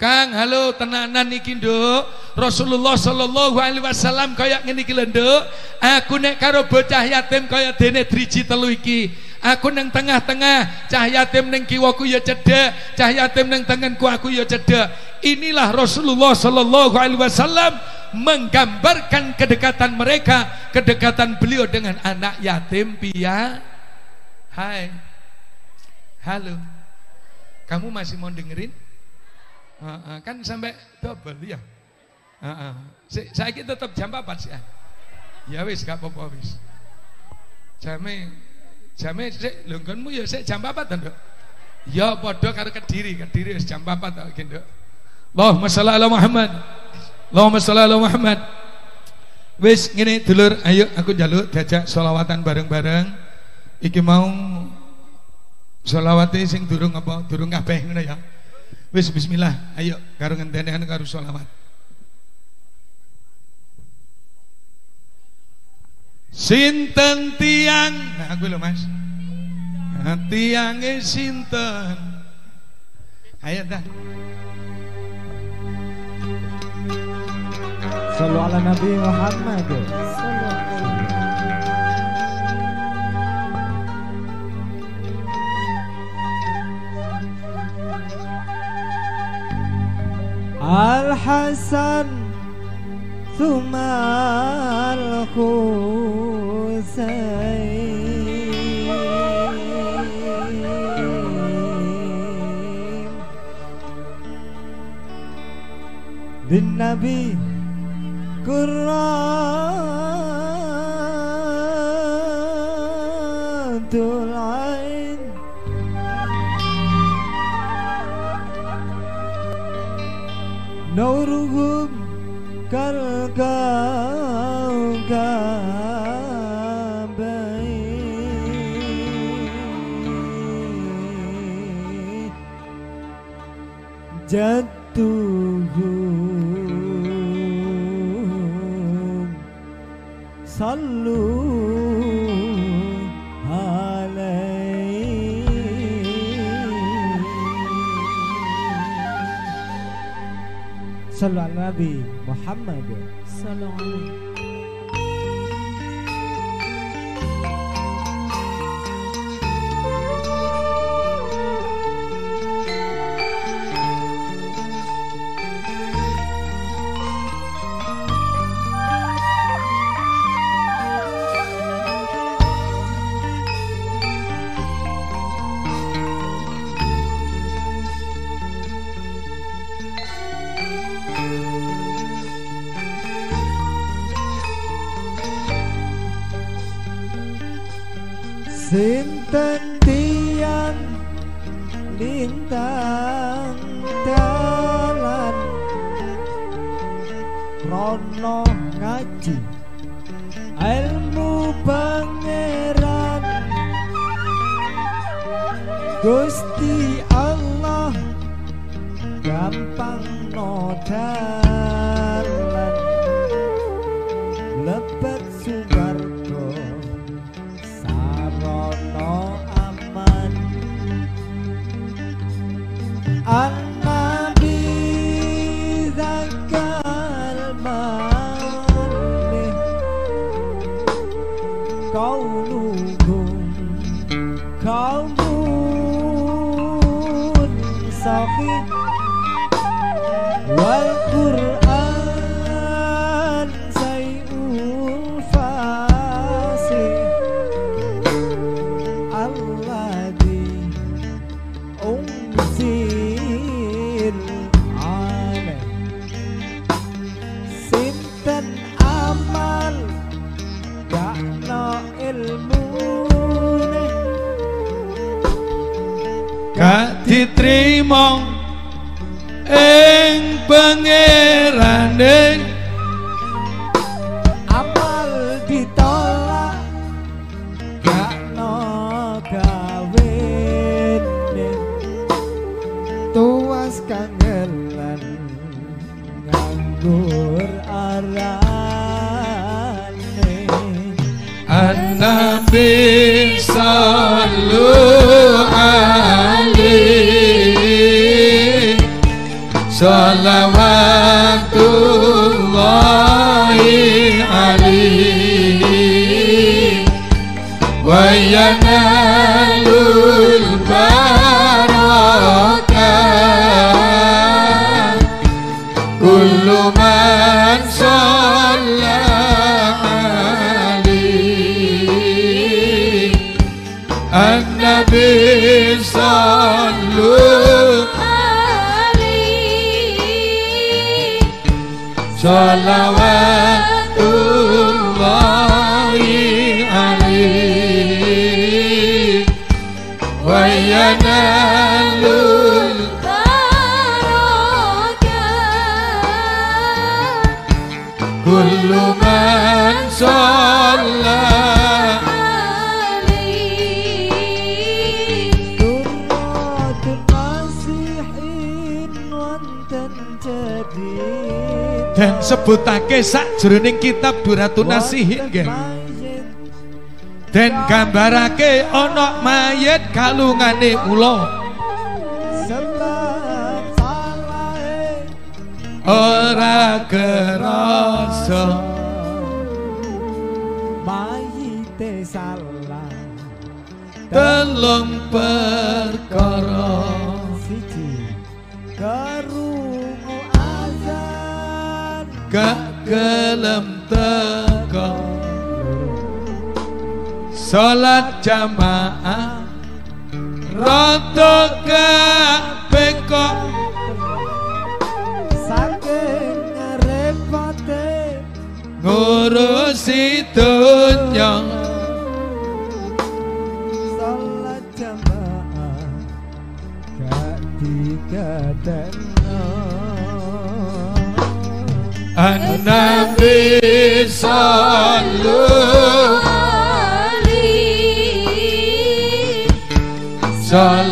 Kang, halo tenanan niki nduk. Rasulullah sallallahu alaihi wasallam kaya ngene iki lho nduk. Aku nek karo bocah yatim kaya dene driji telu iki. Aku nang tengah-tengah, cah yatim nang kiwaku ya cedek, cah yatim nang tanganku aku ya cedek. Inilah Rasulullah sallallahu alaihi wasallam menggambarkan kedekatan mereka, kedekatan beliau dengan anak yatim pia. Hai. Halo. Kamu masih mau dengerin? Uh, kan sampai double ya. Uh, uh. Saya kita tetap jam 4 sih. Ya wis gak apa-apa wis. Jame jame sik lunggonmu ya sik jam 4 to, Nduk. Ya padha karo Kediri, Kediri wis jam 4 to iki, Nduk. Allahumma shalli Muhammad. Allahumma shalli ala Muhammad. Wis ngene dulur, ayo aku njaluk diajak selawatan bareng-bareng. Iki mau selawate sing durung apa durung kabeh ya. Wis bismillah, ayo karo ngentenehan karo sholawat. Sinten tiang, nah aku lho Mas. Nah, tiange sinten. Ayo dah. Sallu ala Nabi Muhammad. Al-Hasan الحسن ثم الحسين. بالنبي كرام Jatuhum Sallu alaihi Sallu ala Nabi Muhammad Sinten Katitrimong Eng pengerandeng disebutake sakjroning kitab Duratu Nasihin nggih. Den gambarake ana mayit kalungane ula. Ora kerasa mayite salah telung pe kelam teko Salat jamaah. Roto kabeh kok. Saking ngarepate selalu Selalu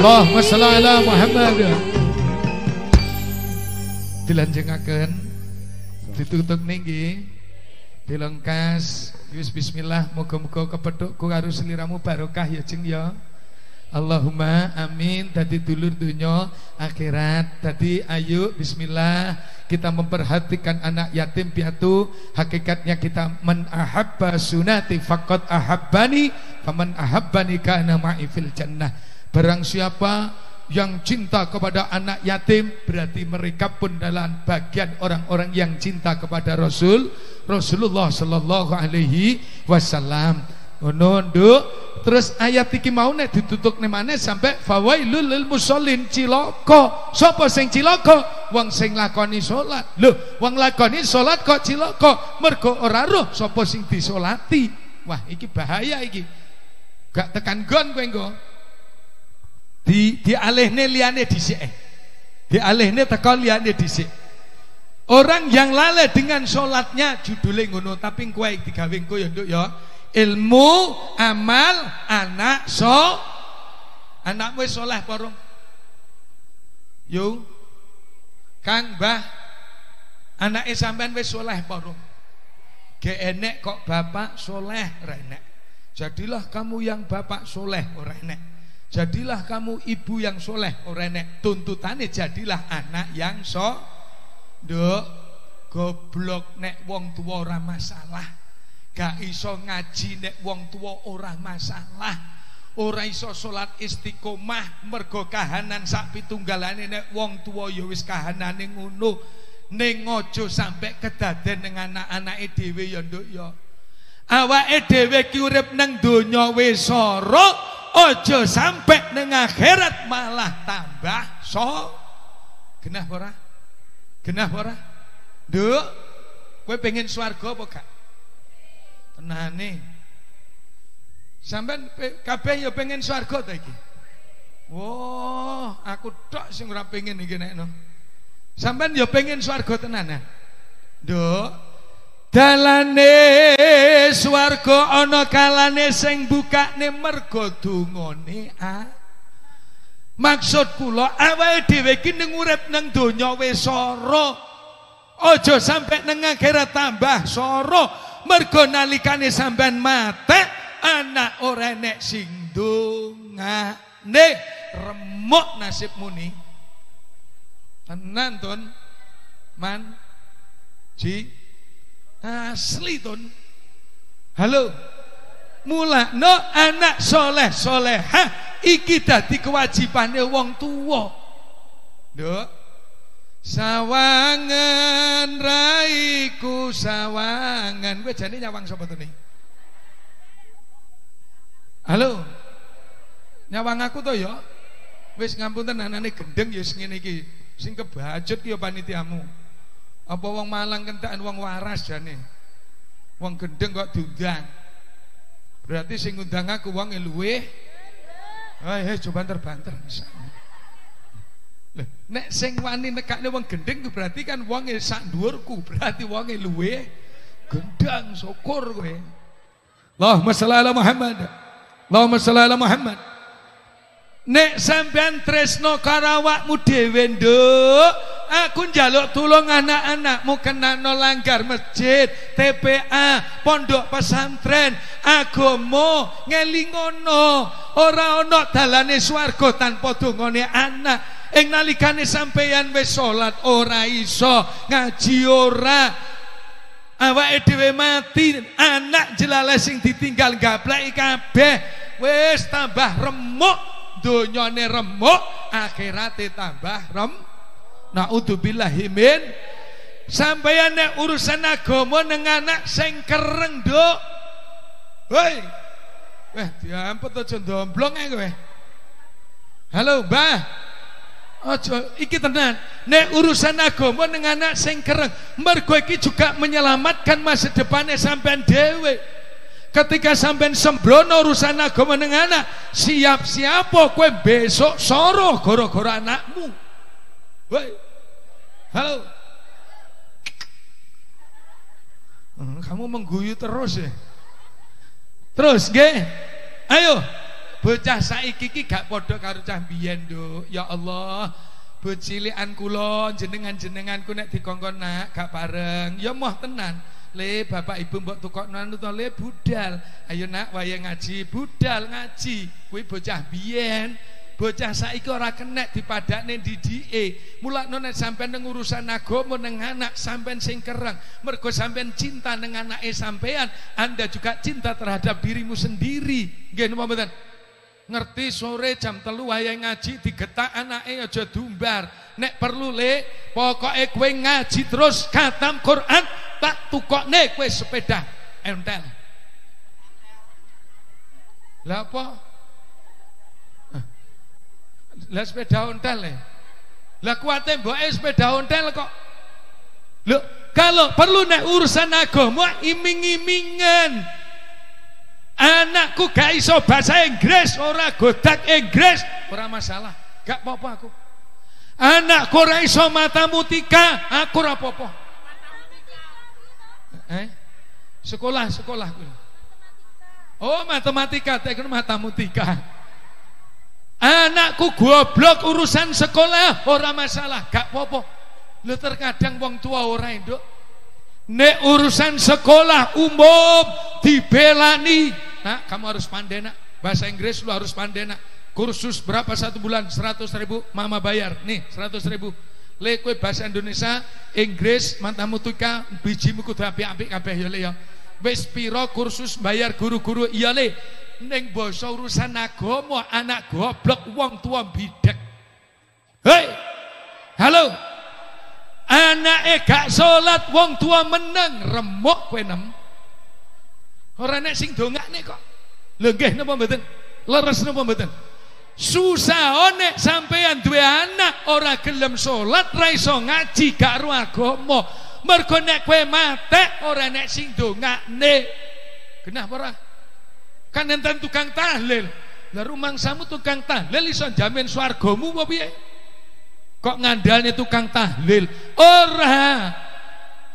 Allahumma shalli ala Muhammad. Dilanjengaken ditutup ninggi dilengkas. Yus bismillah. Moga moga kepethuk karo sliramu barokah ya jeng ya. Allahumma amin. Tadi dulur dunia akhirat. Tadi ayo bismillah. Kita memperhatikan anak yatim piatu. Hakikatnya kita man ahabba sunati faqad ahabbani faman ahabbani kana ma'i fil jannah barang siapa yang cinta kepada anak yatim berarti mereka pun dalam bagian orang-orang yang cinta kepada Rasul Rasulullah sallallahu alaihi wasallam. Ngono nduk. Terus ayat iki mau nek ditutuk nemane sampai fawailul lil musallin cilaka. Sapa sing cilaka? Wong sing lakoni salat lho wong lakoni salat kok cilaka? Mergo ora roh sapa sing disolati? Wah iki bahaya iki. Gak tekan gon kowe engko di dialihne liyane dhisik. Dialihne teko liyane dhisik. Orang yang lalai dengan sholatnya judulnya ngono tapi kowe digawe engko ya nduk ya. Ilmu amal anak so anak wis soleh porong yo. Kang bah anak sampean wis soleh porong ge enek kok bapak soleh renek jadilah kamu yang bapak soleh ora enek jadilah kamu ibu yang soleh ora enek tuntutannya jadilah anak yang so dok goblok nek wong tua ora masalah Gak iso ngaji nek wong tua ora masalah. Ora iso salat istiqomah mergo kahanan sak pitunggalane nek wong tua ya wis kahanane ngono. Ning aja sampe kedaden ning anak-anake dhewe ya nduk ya. Awake dhewe ki urip nang donya wis ora, aja sampe ning akhirat malah tambah so. Genah ora? Genah ora? Nduk, kowe pengen swarga apa gak? tenane sampean kabeh ya pengen swarga ta iki wah aku tok sing ora pengen iki no sampean ya pengen swarga tenanan nduk dalane swarga ana kalane sing bukane mergo dungane ah. Maksud kula awake dhewe iki ning urip nang donya wis soro. Aja sampe nang akhirat tambah soro mergo nalikane sampean mate anak ora enek sing dongane remuk nasib muni tenan ton man ji asli ton halo mula no anak soleh soleha iki dadi kewajibane wong tua Nduk Sawangan raiku sawangan. Kowe jane nyawang sapa to Halo. Nyawang aku to ya. Wis ngapunten anane gendeng ya sing ngene iki. Sing kebajut ki ya panitiamu. Apa wong Malang kentakan wong waras jane. Wong gendeng kok diundang. Berarti sing ngundang aku wong luweh. Hei, coba terbanter misalnya. Nek sing wani nekakne wong gendeng berarti kan wonge sak dhuwurku, berarti wonge luwe gendang syukur kowe. Allahumma shalli ala Muhammad. Allahumma shalli ala Muhammad. Nek sampean tresno karo awakmu dhewe nduk, aku njaluk tulung anak-anakmu kena no langgar masjid, TPA, pondok pesantren, agama ngelingono, ora ana dalane swarga tanpa dongane anak. Ing nalikane sampeyan wis salat ora iso, ngaji ora. Awake dhewe mati, anak jelale sing ditinggal gapleki kabeh. Wis tambah remuk, donyane remuk, akhirate tambah rem. Naudzubillahi min sampeyan nek urusan agama nang anak sing kereng, Nduk. Hoi. Weh, diampet aja ndomblong ae kowe. Halo, Mbah. Ojo, iki tenan. Nek urusan agama ning anak sing kereng, mergo juga menyelamatkan masa depannya sampean dhewe. Ketika sampean sembrono urusan agama ning anak, siap-siap kowe besok soro gara-gara anakmu. Woi. Halo. Hmm, kamu mengguyu terus ya. Terus, nggih. Ayo, Bocah saiki ki gak padha karo cah biyen. Ya Allah. Bocilikan kula jenengan-jenenganku nek dikongkon nak gak bareng. Ya moh tenan. Le bapak ibu mbok tukokno anu to le budal. Ayo nak wayang ngaji, budal ngaji. Kuwi bocah biyen. Bocah saiki ora kenek dipadakne didike. Mulakno nek sampean nang urusan agama nang anak sampean sing kereng. Mergo sampean cinta nang anake sampean, Anda juga cinta terhadap dirimu sendiri. Nggih napa mboten? ngerti sore jam telu wayang ngaji digetak anake aja dumbar nek perlu le pokoke kowe ngaji terus katam Quran tak tukokne kowe sepeda entel lah apa lah sepeda ontel le lah kuate mboke sepeda ontel kok lho kalau perlu nek urusan agama iming-imingan Anakku gak iso bahasa Inggris, ora godak Inggris, ora masalah. Gak apa-apa aku. Anakku ora iso matematika, aku ora apa-apa. Eh? Sekolah, sekolah. Oh, matematika, tek matematika. Anakku goblok urusan sekolah, ora masalah, gak apa-apa. Lu terkadang wong tua ora nduk. Nek urusan sekolah umum dibelani Nak, kamu harus pandai nak. Bahasa Inggris lu harus pandai nak. Kursus berapa satu bulan? 100 ribu, mama bayar. Nih, 100 ribu. Le kue bahasa Indonesia, Inggris, mantamu tuka, bijimu kudu api-api kabeh ya ya. Wis kursus bayar guru-guru iya le. Ning basa urusan agama anak goblok wong tua bidek. Hei. Halo. Anake gak salat wong tua meneng remuk kowe nem. Ora nek sing dongakne kok. Lho nggih napa mboten? Leres napa mboten? Susah nek sampean duwe anak ora gelem salat, ra iso ngaji gak ro agama. Mergo nek kowe mate ora nek sing dongakne. Kenapa? Kan enten tukang tahlil. Lah rumangsamu tukang tahlil iso jamin swargamu apa piye? Kok ngandalne tukang tahlil? Ora.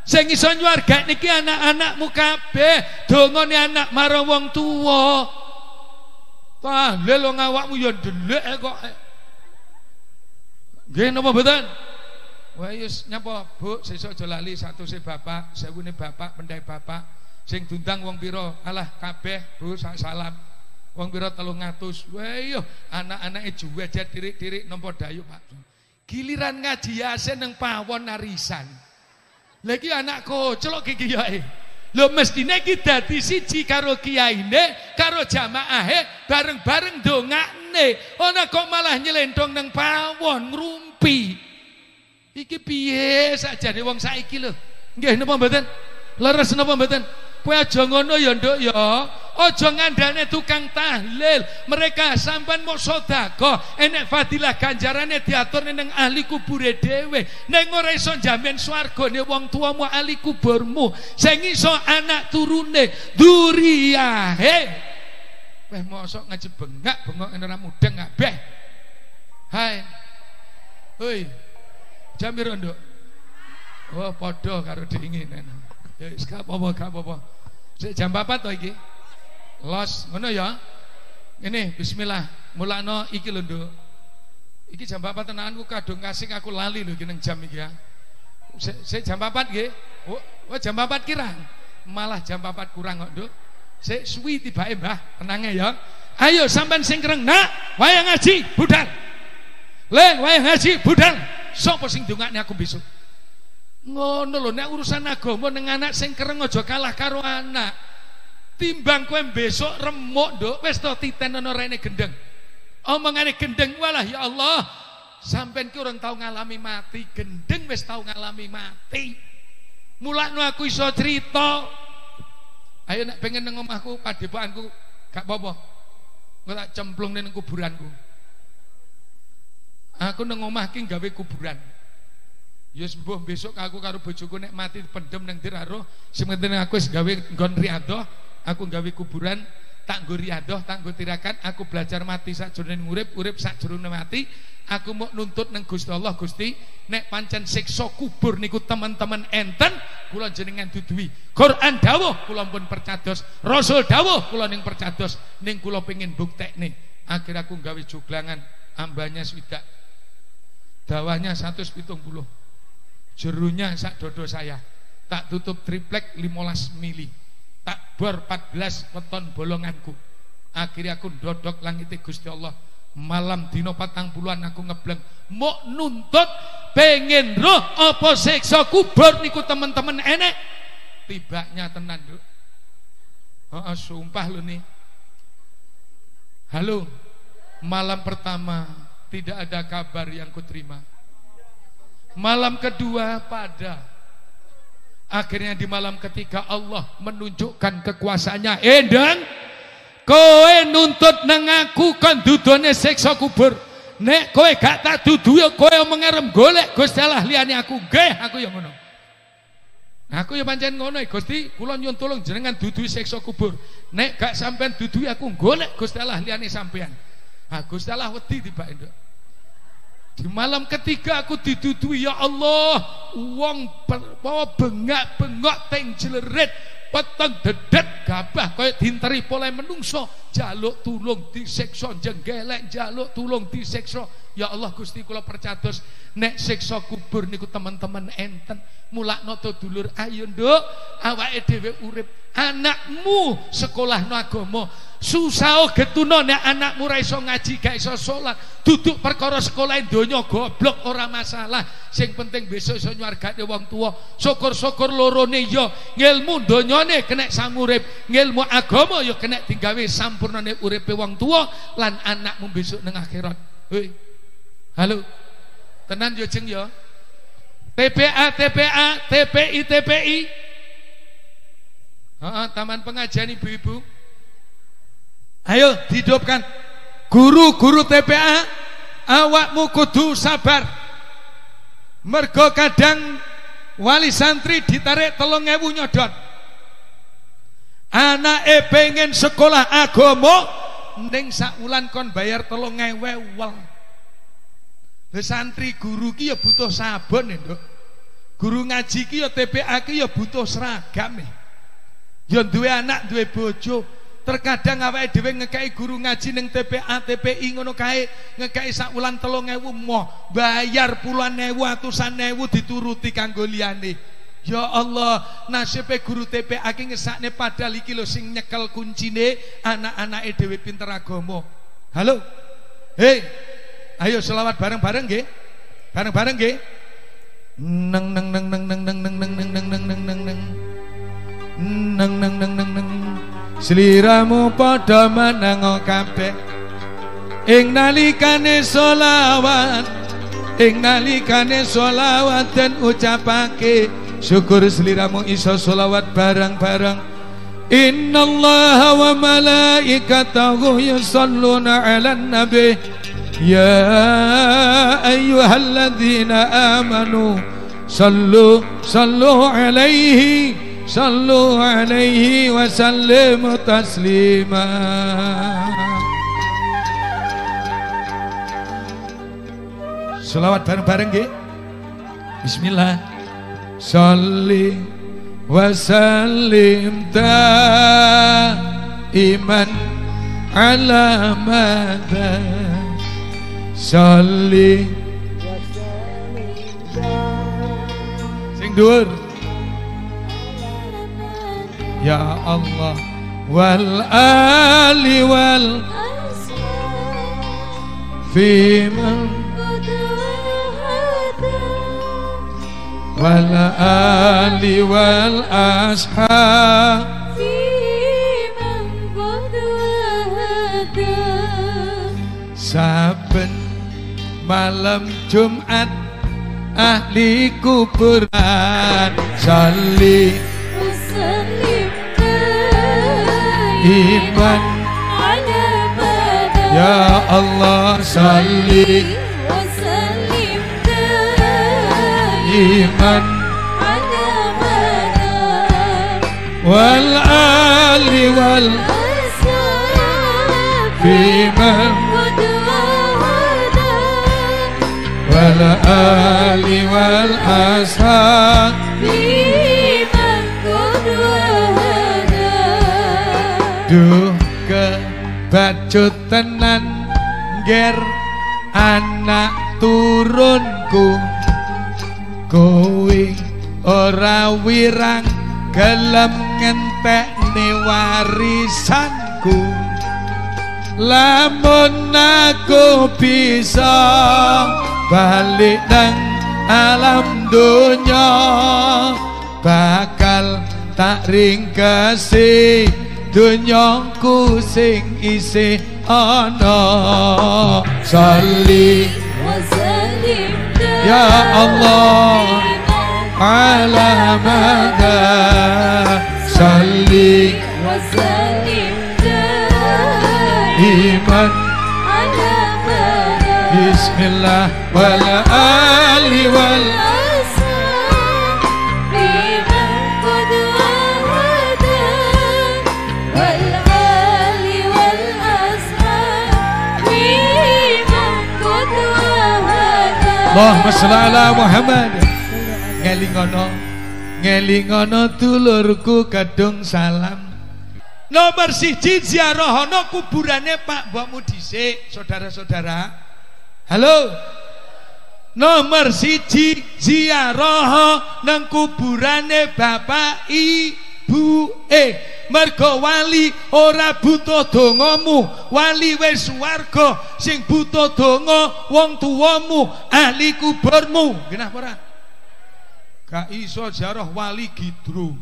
Sing iso nyuarga niki anak-anakmu kabeh, dongane anak marang wong tuwa. Tahlil wong awakmu ya ndelik kok. Nggih napa mboten? Wah yus nyapa Bu, sesuk aja lali satu se bapak, sewune bapak, pendai bapak. Sing dundang wong pira? Alah kabeh Bu salam. Wong pira 300. Wah yo anak-anake juwejet tirik-tirik nampa dayu Pak. Giliran ngaji yasin nang pawon arisan. Lagi anak koclok iki kiai. Lho mestine iki dadi siji karo kiyaine, karo jamaahe bareng-bareng dongakne. Ana kok malah nyelendong nang pawon ngrumpi. Iki piye sakjane wong saiki lho. Nggih napa mboten? Leres napa mboten? Kowe aja ngono ya, Nduk ya. Aja ngandane tukang tahlil. Mereka sampean mau sedekah, enek fadilah ganjarane diatur ning ahli kubure dhewe. Ning ora iso jamin swargane wong tuamu ahli kuburmu. Sing iso anak turune duriyahe. Weh mosok ngaji bengak, bengok ora mudeng kabeh. Hai. Hoi. Jamir nduk. Oh, padha karo dingin. Ya wis gak apa-apa, gak apa-apa. Sik jam 4 to iki? Los, ngono ya. Ini bismillah, mulakno iki lho, Nduk. Iki jam 4 tenanku kadung kasih aku lali lho iki nang jam iki ya. Sik jam 4 nggih. Oh, oh jam 4 kirang. Malah jam 4 kurang kok, Nduk. Sik suwi tibake Mbah, tenange ya. Ayo sampean sing kereng, Nak, wayang ngaji, budal. Le, wayang ngaji, budal. Sopo sing dongakne aku besok? Ngono lho nek urusan agama ning anak sing kereng aja kalah karo anak. Timbang kowe besok remuk, Nduk, wis to titen ana rene gendeng. Omongane gendeng walah ya Allah. Sampeyan ki urung tau ngalami mati, gendeng wis tau ngalami mati. Mulakno aku iso cerita. Ayo nek pengen nang omahku, padepokanku, gak apa-apa. Engko tak cemplung ning kuburanku. Aku nang omah ki gawe kuburan. Ya sembuh besok aku karo bojoku nek mati pendem nang diraro, sing penting aku wis gawe nggon aku gawe kuburan, tak nggo riadoh, tak nggo tirakan, aku belajar mati sakjroning urip, urip sakjroning mati. Aku mau nuntut nang Gusti Allah, Gusti, nek pancen siksa kubur niku teman-teman enten, kula jenengan duduhi. Quran dawuh kula pun percados, Rasul dawuh kula ning percados, ning kula pengin buktekne. Akhir aku gawe juglangan ambanya swidak. Dawahnya 170 jerunya sak dodo saya. Tak tutup triplek 15 mili. Tak bor 14 weton bolonganku. Akhirnya aku dodok langit Gusti Allah. Malam dino patang puluhan aku ngebleng mau nuntut pengen roh apa seksa kubur niku teman-teman enek? Tibanya tenan dulu oh, sumpah lu nih. Halo malam pertama tidak ada kabar yang kuterima malam kedua pada Akhirnya di malam ketika Allah menunjukkan kekuasaannya, Endang, kowe nuntut nang aku kon dudone siksa kubur. Nek kowe gak tak dudu ya kowe mengerem golek Gusti Allah liyane aku. Nggih, aku ya ngono. Aku ya pancen ngono Gusti, kula nyuwun tulung jenengan dudu siksa kubur. Nek gak sampean dudu aku golek Gusti Allah liyane sampean. Ah Gusti Allah wedi tiba Endang. Di malam ketiga aku didudui ya Allah, wong bawa bengak-bengok teng jelerit, peteng dedet gabah kaya dinteri polai menungso, jaluk tulung disiksa jenggelek, jaluk tulung disiksa. Ya Allah Gusti kula percados nek siksa kubur niku teman-teman enten mulakno to dulur. Ayo nduk awake dhewe urip. Anakmu sekolah no agama susah getuna nek anakmu ra iso ngaji gak iso salat duduk perkara sekolah donya goblok ora masalah. Sing penting besok iso nyuargane wong tua syukur-syukur lorone ya. Ngilmu donyane kena samurip ngilmu agama ya kena digawe sampurnane uripe wong tua lan anakmu besok nang akhirat. Hei halo tenan yo jeng yo TPA TPA TPI TPI Oh, taman pengajian ibu-ibu. Ayo dihidupkan. Guru-guru TPA, awakmu kudu sabar. Mergo kadang wali santri ditarik telung ewu nyodot. e pengen sekolah agama, ning sakulan kon bayar telung ewu santri guru ki ya butuh sabun ya, Guru ngaji ki ya TPA ki ya butuh seragam ya. Ya duwe anak, duwe bojo. Terkadang awake dhewe ngekeki guru ngaji ning TPA, TPI ngono kae, ngekeki sak wulan 3000 moh, bayar puluhan ewu, atusan ewu dituruti kanggo liyane. Ya Allah, nasibe guru TPA ki ngesakne padahal iki lho sing nyekel kuncine anak-anake dhewe pinter agama. Halo. Hei. Ayo selawat bareng-bareng nggih. Bareng-bareng nggih. Neng neng neng neng neng neng neng neng neng neng neng neng neng neng neng neng neng neng sliramu padha menang kabeh ing nalikane selawat ing nalikane selawat dan ucapake syukur sliramu iso selawat bareng-bareng Allah wa malaikatahu yusalluna ala يا أيها الذين آمنوا صلوا صلوا عليه صلوا عليه وسلموا تسليما Selawat bareng-bareng nggih. Bismillah. Sholli wa sallim ta iman alamada. صلي sing the word. يا الله والآل والأنصار في من والآل والأصحاب في من قد وهدى سبنا malam Jumat ahli kuburan saling muslimkan iman ada pada ya Allah saling muslimkan iman ada pada wal ali wal fi man wal ali wal ashab Duh kebacut tenan ger anak turunku kowe ora wirang gelem ngentekne warisanku. Lamun aku bisa balik nang alam dunya bakal tak ringkesi dunyaku sing isih ana. Sali ya allah ala mada. Sali والآل والأسماء بمن قد وهدى Allahumma sholli ala Muhammad ngelingono ngelingono dulurku kadung salam nomor siji ziarahono kuburane Pak Mbokmu dhisik saudara-saudara halo. Nomor siji ziarah nang kuburane bapak ibu eh mergo wali ora butuh dongamu wali wis warga sing butuh donga wong tuwamu ahli kuburmu. Kenapa ora gak iso ziarah wali gidro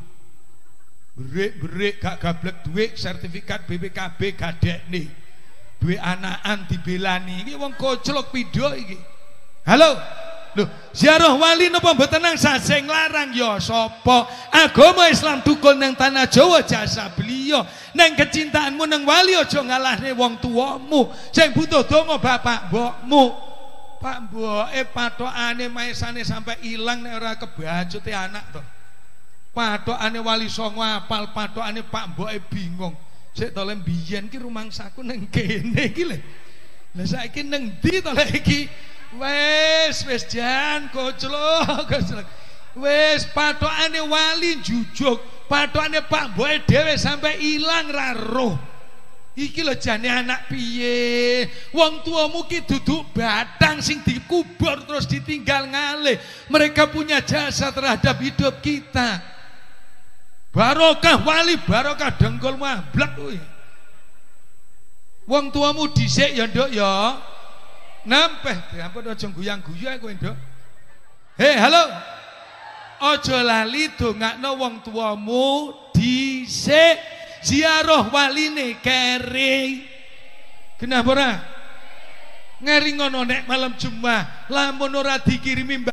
berik-berik gak gablek duit sertifikat BPKB gadekne duit anakan dibelani iki wong koclok pidho iki halo Loh, ziarah wali napa mboten nang sasing larang ya sapa? Agama Islam tukul nang tanah Jawa jasa beliau. Nang kecintaanmu nang wali aja ngalahne wong tuamu. Sing butuh donga bapak mbokmu. Pak mboke patokane maesane sampai ilang nek ora kebajute anak to. Patokane wali songo apal, patokane Pak mboke bingung. Sik to le mbiyen ki rumangsaku nang kene iki lho. Lah saiki nang ndi to lek iki? Wes wes jan koclok koclok. Wes patokane wali jujuk, patokane Pak Mboke dhewe sampai ilang ra roh. Iki lho jane anak piye? Wong tuamu ki duduk batang sing dikubur terus ditinggal ngalih. Mereka punya jasa terhadap hidup kita. Barokah wali, barokah dengkul mablak kuwi. Wong tuamu dhisik ya, Nduk ya. Nampeh, ampun aja guyang-guyu aku, Nduk. Hei, halo. Aja lali dongakno wong tuamu dhisik ziarah waline kering. Kenapa ora? Ngeri ngono nek malam Jumat, lamun ora dikirimi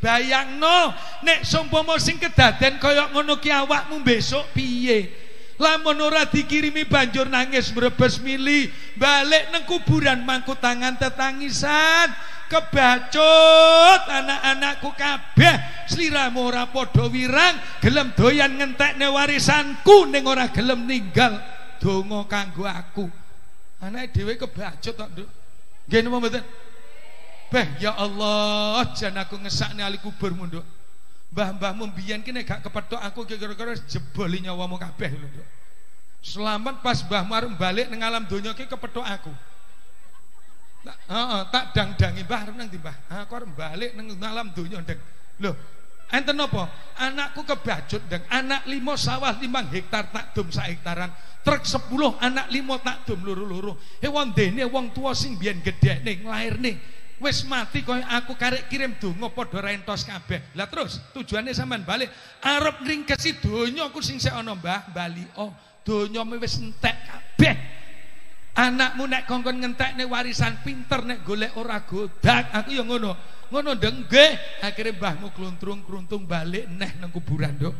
Bayangno nek seumpama sing kedaden kaya ngono ki awakmu besok piye? Lamun ora dikirimi banjur nangis mrebes mili, balik nang kuburan mangku tangan tetangisan, kebacut anak-anakku kabeh sliramu ora padha wirang, gelem doyan ngentekne warisanku ning ora gelem ninggal donga kanggo aku. Anake dhewe kebacut tok, Nduk. Nggih napa mboten? Beh, ya Allah, jan aku ngesakne ali kuburmu, Nduk. Mbah-mbahmu mbiyen ki nek gak kepethuk aku kira-kira jeboli nyawamu kabeh lho. Selamat pas mbahmu arep balik ning alam donya ki kepethuk aku. Tak, heeh, tak dang-dangi mbah arep nang ndi, Mbah? Aku arep balik ning alam donya, Ndeng. Loh, enten apa? Anakku kebacut, Ndeng. Anak limo sawah limang hektar tak dum sak hektaran. Truk 10 anak limo tak dum loro-loro. Hewan dene wong tua sing biyen gedhekne nglairne. Wis mati koyo aku karek kirim donga padha rentos kabeh. Lah terus tujuannya sampean balik arep ngringkesi donya aku sing sik ana Mbah Bali. Oh, donyamu wis entek kabeh. Anakmu nek kongkon ngentekne warisan pinter nek golek ora godak. Aku ya ngono. Ngono ndeng nggih. Akhire mbahmu kluntrung-kluntung balik neh nang kuburan, Nduk.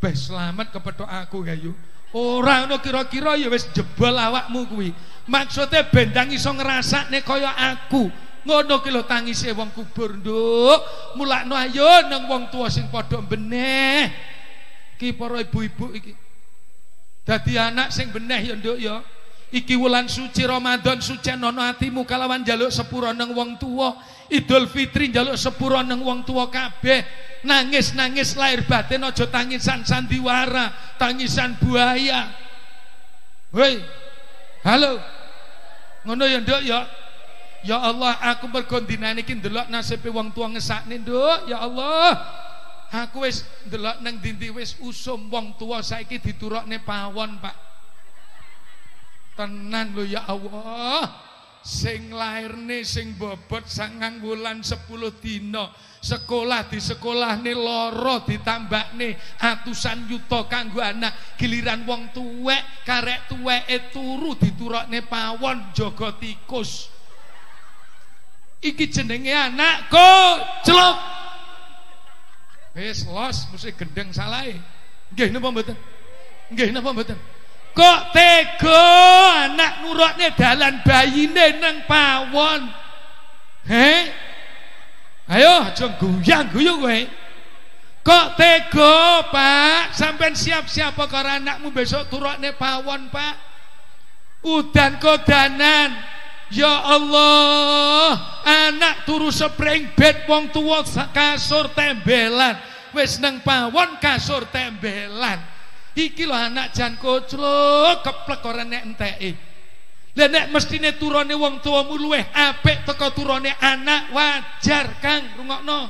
Beh selamat kepethuk aku ya yu. Ora ngono kira-kira ya wis jebol awakmu kuwi. Maksudnya bendang iso ngrasakne kaya aku. Ngono ki lho tangise wong kubur, Nduk. Mulakno ayo nang wong tua sing padha beneh. Ki para ibu-ibu iki. Dadi anak sing beneh ya, Nduk ya. Iki wulan suci Ramadan suci nono atimu kalawan jaluk sepuro nang wong tua. Idul Fitri jaluk sepuro nang wong tua kabeh. Nangis-nangis lahir batin aja tangisan sandiwara, tangisan buaya. Woi. Halo. Ngono ya, Nduk ya. Ya Allah, aku mergo dinane iki ndelok nasibe wong tua ngesakne, Nduk. Ya Allah. Aku wis ndelok nang dindi wis usum wong tua saiki diturokne pawon, Pak. Tenan lho ya Allah. Sing lairne sing bobot sangang wulan 10 dina. Sekolah di sekolahne loro ditambakne atusan yuta kanggo anak. Giliran wong tuwek karek tuweke turu diturokne pawon jaga tikus. Iki jenenge anakku, celok. Wis los mesti gendeng salahe. Nggih napa mboten? Nggih napa mboten? Kok tega anak nurutne dalan bayine nang pawon. He? Ayo aja guyang guyu kowe. Kok tega, Pak? Sampeyan siap-siap karo anakmu besok turokne pawon, Pak. Udan kodanan. Ya Allah, anak turu spring bed wong tuwa kasur tembelan. Wis nang pawon kasur tembelan. Iki lho anak jan koclok keplek ora nek enteke. Lah nek mestine turune wong tuamu luweh apik teko turune anak wajar Kang rungokno.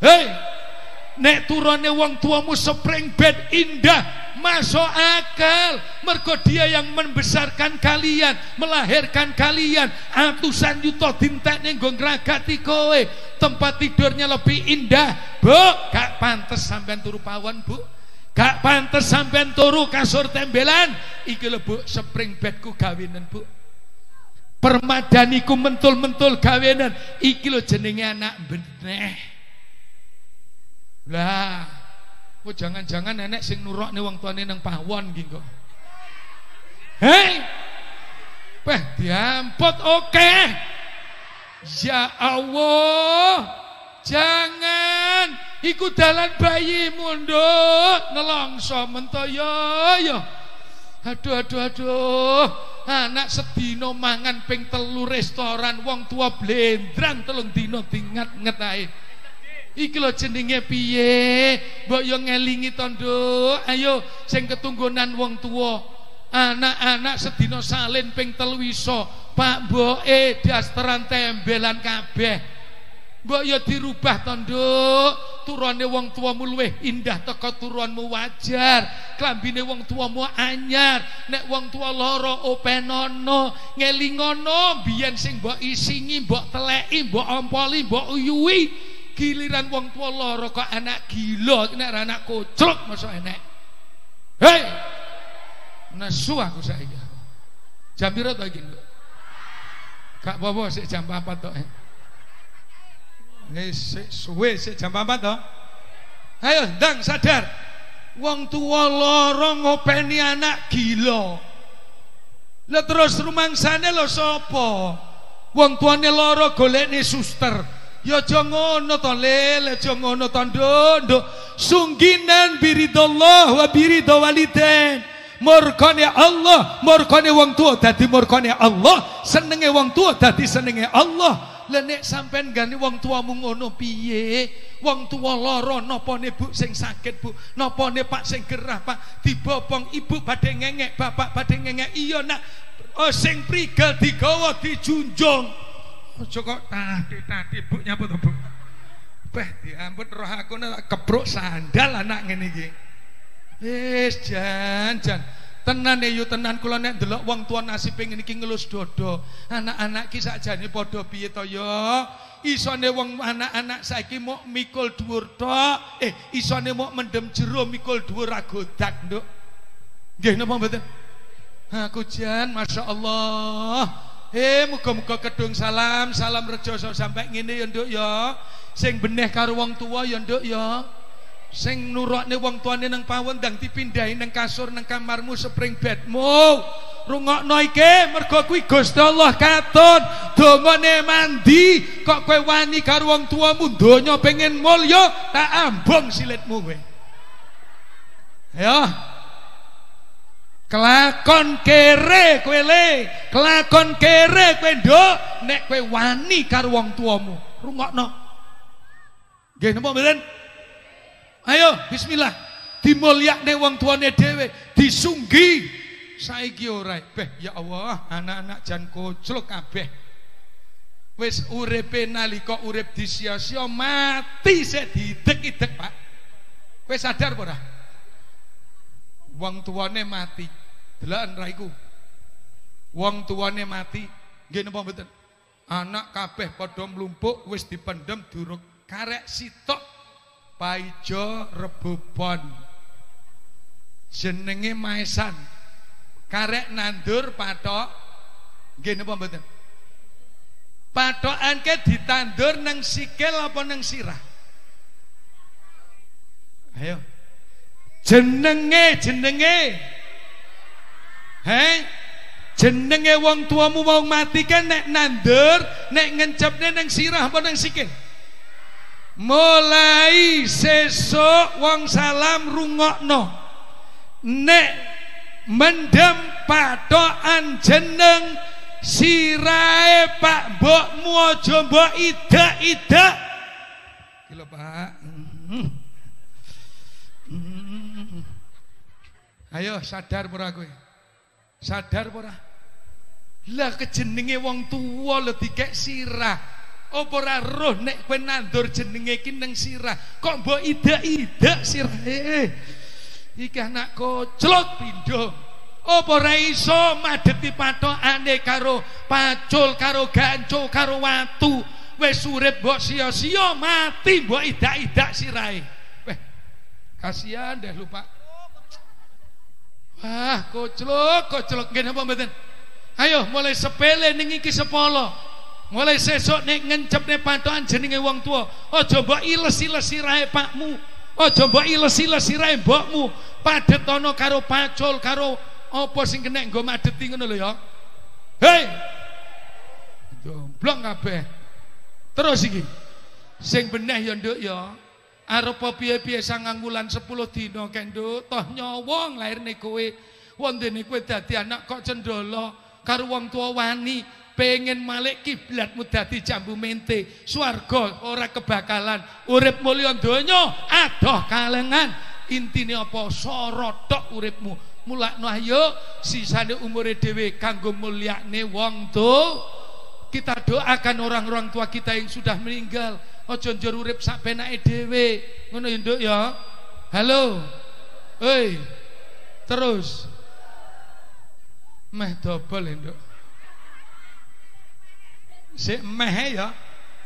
Hei. Nek turune wong tuamu spring bed indah masuk akal. Mergo dia yang membesarkan kalian melahirkan kalian. Atusan yuta dintekne nggo ngragati kowe. Tempat tidurnya lebih indah. Bu gak pantes sampean turu pawon bu. Gak pantes sampean turu kasur tembelan. Iki lho bu spring bedku gawenan bu. Permadaniku mentul-mentul gawenan. Iki lho jenenge anak beneh. Lah Oh jangan-jangan nenek sing nurokne wong tuane nang pawon iki kok. Hei. Peh diampot oke. Ya Allah. Jangan iku dalan bayimu nduk nelongso mentoyo ya. Aduh aduh aduh. Anak sedina mangan ping telu restoran wong tua blendrang telung dina dingat-nget ae. Iki lho jenenge piye? Mbok yo ngelingi to, Nduk. Ayo sing ketunggonan wong tuwa. Anak-anak sedina salin ping telu iso. Pak mboke dasteran tembelan kabeh. Mbok yo dirubah to, Nduk. Turune wong tuamu luwih indah teko turunmu wajar. Klambine wong tuamu anyar. Nek wong tua lara openono, ngelingono biyen sing mbok isingi, mbok teleki, mbok ompoli, mbok uyui. Giliran wong tua loro kok anak gila nek anak koclok masa enek. Hei! Nesu aku saiki. Jam piro to iki gak apa-apa sik jam 4 to eh. Wis sik suwe sik jam 4 to. Ayo ndang sadar. Wong tua loro ngopeni anak gila. Lah terus rumangsane lho sapa? Wong tuane loro golekne suster Ya aja ngono to lele, aja ngono to nduk. Sungginan biridallah wa biridha walidain. Murkane Allah, murkane wong tua dadi murkane Allah, senenge wong tua dadi senenge Allah. Lah nek sampean gani wong tuamu ngono piye? Wong tua lara napane Bu sing sakit Bu, napane Pak sing gerah Pak, dibopong ibu badhe ngengek, bapak badhe ngengek. Iya nak, oh sing prigel digawa dijunjung. Aja kok tadi-tadi Bu nyapa to Bu? Beh diampun roh aku nek kepruk sandal anak ngene iki. Wis jan jan. Tenan ya tenan kula nek ndelok wong tua nasib ngene iki ngelus dodo. Anak-anak ki sakjane padha piye to ya? Isone wong anak-anak saiki mau mikul dhuwur tok. Eh, isone mau mendem jero mikul dhuwur ra godak, Nduk. Nggih napa mboten? Aku jan Masya Eh muga-muga kedung salam, salam rejo sok sampai ngene ya Nduk ya. Sing beneh karo wong tua ya Nduk ya. Sing nurokne wong tuane nang pawon ndang dipindahi nang kasur nang kamarmu spring bedmu. Rungokno iki mergo kuwi Gusti Allah katon dongane mandi kok kowe wani karo wong tuamu donya pengen mulya tak ambung silitmu kowe. Ya. Kelakon kere kowe le. Kelakon kere kowe nduk nek kowe wani karo wong tuamu. Rungokno. Nggih napa mboten? Ayo bismillah. Dimulyakne wong tuane dhewe disunggi. Saiki ora. Beh ya Allah anak-anak jan koclok kabeh. Wis uripe nalika urip disia-sia mati sik didek-idek, Pak. Kowe sadar ora? Wong tuane mati. Deloken ra iku. Wong tuane mati, nggih napa mboten? Anak kabeh padha mlumpuk wis dipendem durung karek sitok paijo rebubon. Jenenge maesan. Karek nandur patok nggih napa mboten? Patokanke ditandur nang sikil apa nang sirah? Ayo. Jenenge jenenge. Heh? Jenenge wong tuamu mau mati kan nek nandur, nek ngencepne nang sirah apa nang sikil? Mulai sesuk wong salam rungokno. Nek mendem patokan jeneng sirahe Pak Mbokmu aja mbok idak-idak. Iki lho Pak. Ayo sadar kowe? Sadar ora? Lah kejenenge wong tuwa lho dikek sirah. Apa ora roh nek kowe nandur jenenge iki sirah, kok mbok idak-idak sirahe? Iki anak koclok pindho. Apa ora iso madheti patokane karo pacul, karo ganco, karo watu. Wis urip mbok sia-sia mati mbok idak-idak sirahe. Weh, kasihan deh lu Wah, koclok, koclok nggih napa mboten? Ayo mulai sepele ning iki sepolo. Mulai sesuk nek ngencepne patokan jenenge wong tua. Aja mbok iles-iles sirahe pakmu. Aja mbok iles-iles sirahe mbokmu. Padetono karo pacul karo apa sing kena nggo madeti ngono lho ya. Hei. Domblong kabeh. Terus iki. Sing beneh ya nduk ya. Arepa piye-piye sangang wulan 10 dina kek nduk, toh nyawang lairne kowe. Wondene kowe dadi anak kok cendolo karo wong tua wani pengen malik kiblatmu dadi jambu mente. Swarga ora kebakalan. Urip mulya donya adoh kalengan. Intine apa? Sorot tok uripmu. Mulakno ayo sisane umure dhewe kanggo mulyane wong tu kita doakan orang-orang tua kita yang sudah meninggal aja njur urip sak penake dhewe. Ngono ya nduk ya. Halo. Hei. Terus. Meh dobel nduk. Sik meh ya.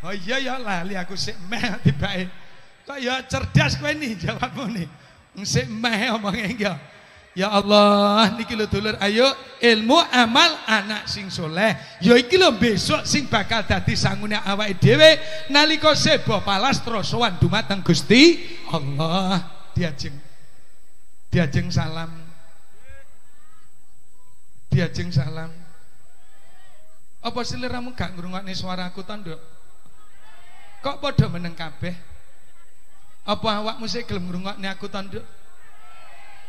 Oh iya ya. Lali aku sik meh tibake kok ya cerdas kowe nih jawabmu nih sik meh omongnya ya Ya Allah, niki lho dulur, ayo ilmu amal anak sing soleh. Ya iki besok sing bakal dadi sangune awake dhewe nalika sebo palas terus sowan dumateng Gusti Allah. Diajeng diajeng salam. Diajeng salam. Apa seliramu gak ngrungokne suaraku to, Nduk? Kok padha meneng kabeh? Apa awakmu sik gelem ngrungokne aku to, Nduk?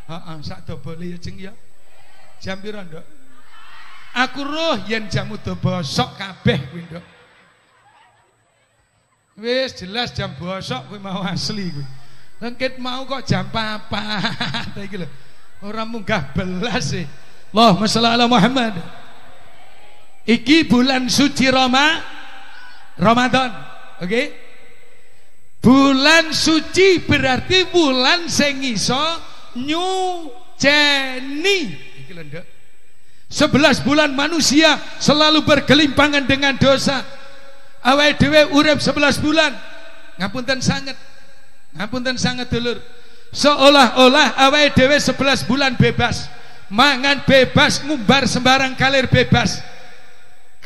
Heeh, sak dobole ya jeng ya. Jam pira, Nduk? Aku roh yen jamu do bosok kabeh kuwi, Nduk. Wis jelas jam bosok kuwi mau asli kuwi. Lengkit mau kok jam papat iki lho. Ora munggah belas sih. Allahumma shalli ala Muhammad. Iki bulan suci Roma Ramadan. Oke? Okay? Bulan suci berarti bulan sing iso nyuceni iki lho Nduk. 11 bulan manusia selalu bergelimpangan dengan dosa. Awake dhewe urip 11 bulan. Ngapunten sanget. Ngapunten sanget dulur. Seolah-olah awake dhewe 11 bulan bebas. Mangan bebas ngumbar sembarang kalir bebas.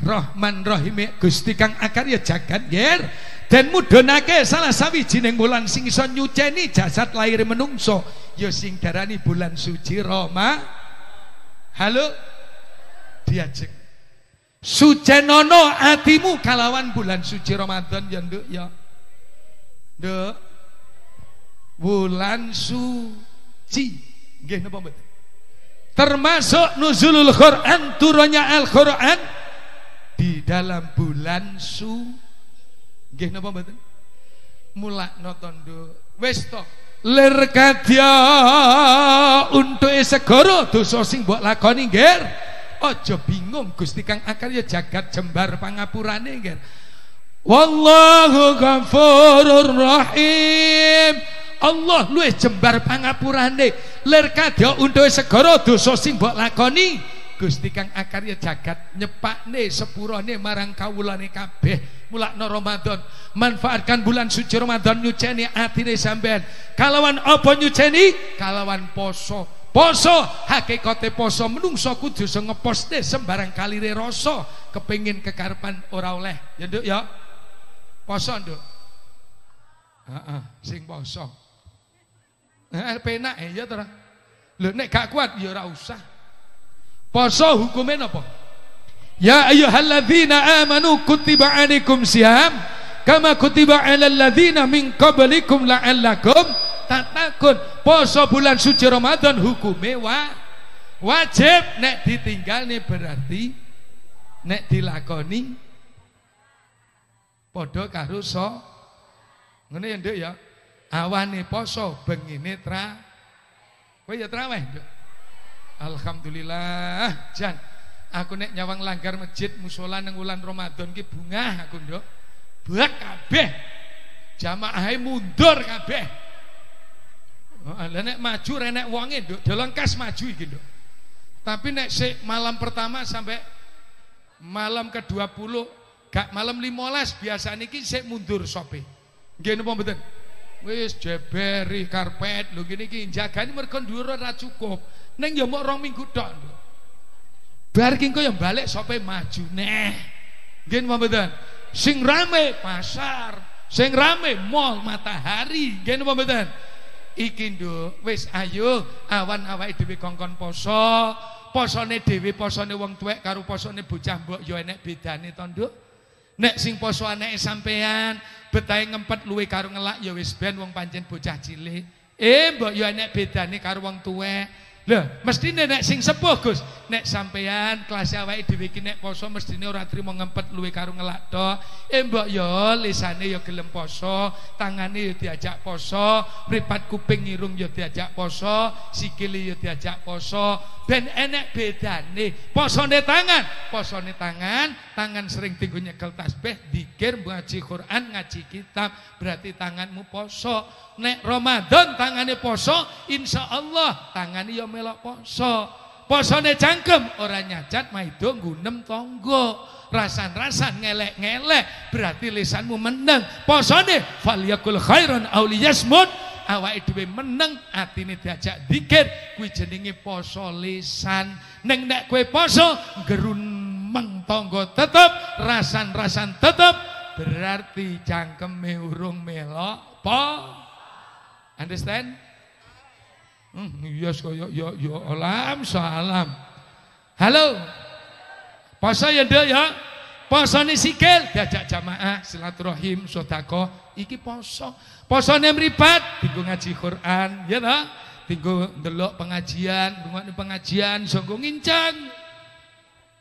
Rahman Rahim Gusti Kang akar ya jagat yer dan mudhonake salah sawijining bulan sing iso nyuceni jasad lahir menungso. Ya sing darani bulan suci Roma. Halo? Diajeng. Sucenono atimu kalawan bulan suci Ramadan ya nduk ya. Nduk. Bulan suci. Nggih napa mboten termasuk nuzulul Quran turunnya Al-Quran di dalam bulan su nggih napa mboten mulakno tondo wis to lir kadya untuk segara dosa sing mbok lakoni nggih aja bingung Gusti Kang akar ya jagat jembar pangapurane nggih Wallahu ghafurur rahim. Allah luwih jembar pangapurane. Lir kadya untuhe segara dosa sing mbok lakoni. Gusti kang akarya jagat nyepakne sepurane marang kawulane kabeh. Mulakno Ramadan, manfaatkan bulan suci Ramadan nyuceni atine sampean. Kalawan apa nyuceni? Kalawan poso. Poso hakikate poso menungso kudu ngeposte sembarang kalire rasa kepengin kekarepan ora oleh. Ya Nduk ya. Poso Nduk. Sing poso. Eh penak ya to. Lho nek gak kuat ya ora usah. Poso hukumnya apa? Ya ayyuhalladzina amanu kutiba alaikum siyam kama kutiba alal ladzina min qablikum la'allakum tatakun. Poso bulan suci Ramadan hukume wa wajib nek ditinggal nih berarti nek dilakoni padha karo so ngene ya Nduk ya. Awane poso bengine tra kowe ya traweh Nduk. Alhamdulillah, Jan. Aku nek nyawang langgar masjid musola nang wulan Ramadan ki bungah aku, Nduk. Bak kabeh. Jamaahe mundur kabeh. Heeh, lah nek maju renek wonge, Nduk. Delengkas maju iki, Nduk. Tapi nek sik malam pertama sampai malam ke-20, gak malam 15 biasa niki sik mundur sope. Nggih napa mboten? Wis jeberi karpet lho gini iki jagani mergo dhuwur ora cukup. Ning ya mok rong minggu tok. Bar ki engko balik sope maju neh. Nggih napa? Sing rame pasar, sing rame mall matahari. Nggih napa mboten? Iki nduk, wis ayo awan awake dhewe kongkon poso. Posone dhewe posone wong tuwek karo posone bocah mbok ya enek bedane to, Nduk. Nek sing poso sampean, betahe ngempet luwe karo ngelak ya wis ben wong pancen bocah cilik. Eh mbok ya enek bedane karo wong tuwek. Lho, mestine nek sing sepuh Gus, nek sampean kelas awake dhewe iki nek poso mestine ora trimo ngempet luwe karo ngelak tok. Eh mbok ya lisane ya gelem poso, tangane ya diajak poso, mripat kuping irung ya diajak poso, sikile ya diajak poso. Ben enek bedane. Posone tangan, posone tangan, tangan sering tinggu nyekel tasbih, dikir, ngaji Quran, ngaji kitab, berarti tanganmu poso. Nek Ramadan tangane poso, insya Allah tangane ya melok poso. Posone cangkem ora nyacat maido nggunem tonggo. Rasan-rasan ngelek-ngelek berarti lisanmu meneng. Posone falyakul khairan liyasmut. Awake dhewe meneng atine diajak dikir kuwi jenenge poso lisan. Ning nek kowe poso gerunmeng tonggo tetep, rasan-rasan tetep berarti cangkeme urung melok po. Understand? Hmm, yes ya ya alam salam. Halo. Poso ya Nduk ya. Posone sikil diajak jamaah silaturahim sedekah iki poso. Posone mripat dienggo ngaji Quran ya ta? Dienggo ndelok pengajian, ngrungokne pengajian iso nggo nginceng.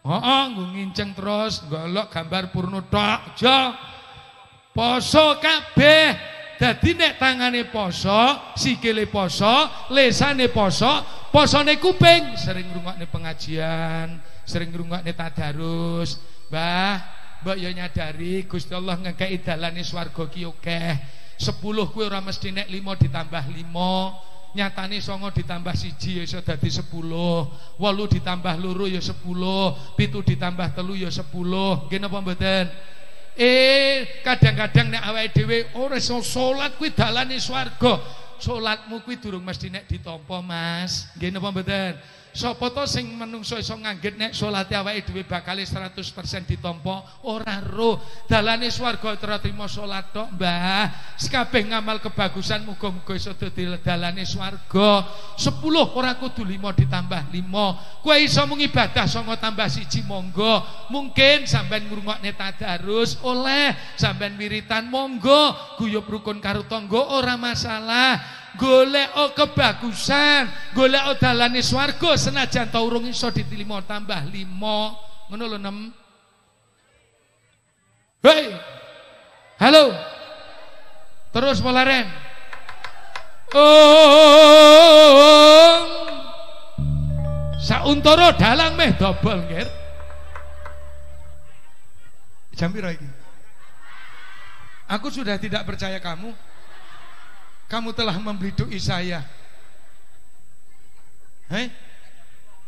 Heeh, nggo nginceng terus golok gambar purno tok aja. Poso kabeh. Dadi nek tangane poso, sikile poso, lesane poso, posone kuping sering ngrungokne pengajian, sering ngrungokne tadarus. Mbah, mbok yo nyadari Gusti Allah ngekeki dalane swarga ki akeh. 10 kuwi ora mesti nek 5 ditambah 5. Nyatane songo ditambah siji ya iso dadi 10. 8 ditambah loro ya 10. 7 ditambah telu ya 10. Nggih napa mboten? Eh, kadang-kadang nek awake dhewe ora iso salat kuwi dalane swarga. Salatmu kuwi durung mesti nek ditampa, Mas. Nggih napa mboten? Sapa to sing menungso iso nganggit nek salate awake dhewe bakal 100% ditampa? Ora roh. Dalane swarga ora trimo salat tok, Mbah. Sekabeh ngamal kebagusan muga-muga iso dadi dalane swarga. 10 ora kudu 5 ditambah 5. Kowe iso mung ibadah songo tambah siji monggo. Mungkin sampean ngrungokne tadarus oleh, sampean wiritan monggo, guyub rukun karo tangga ora masalah. Golek kebagusan, golek dalane swarga senajan ta urung iso ditilimo tambah 5. Ngono lho, Nem. Hei. Halo. Terus polaren. Oh. Sauntara dalang meh dobol, nggih. Jam pira iki? Aku sudah tidak percaya kamu. Kamu telah membeli doi saya. Hei?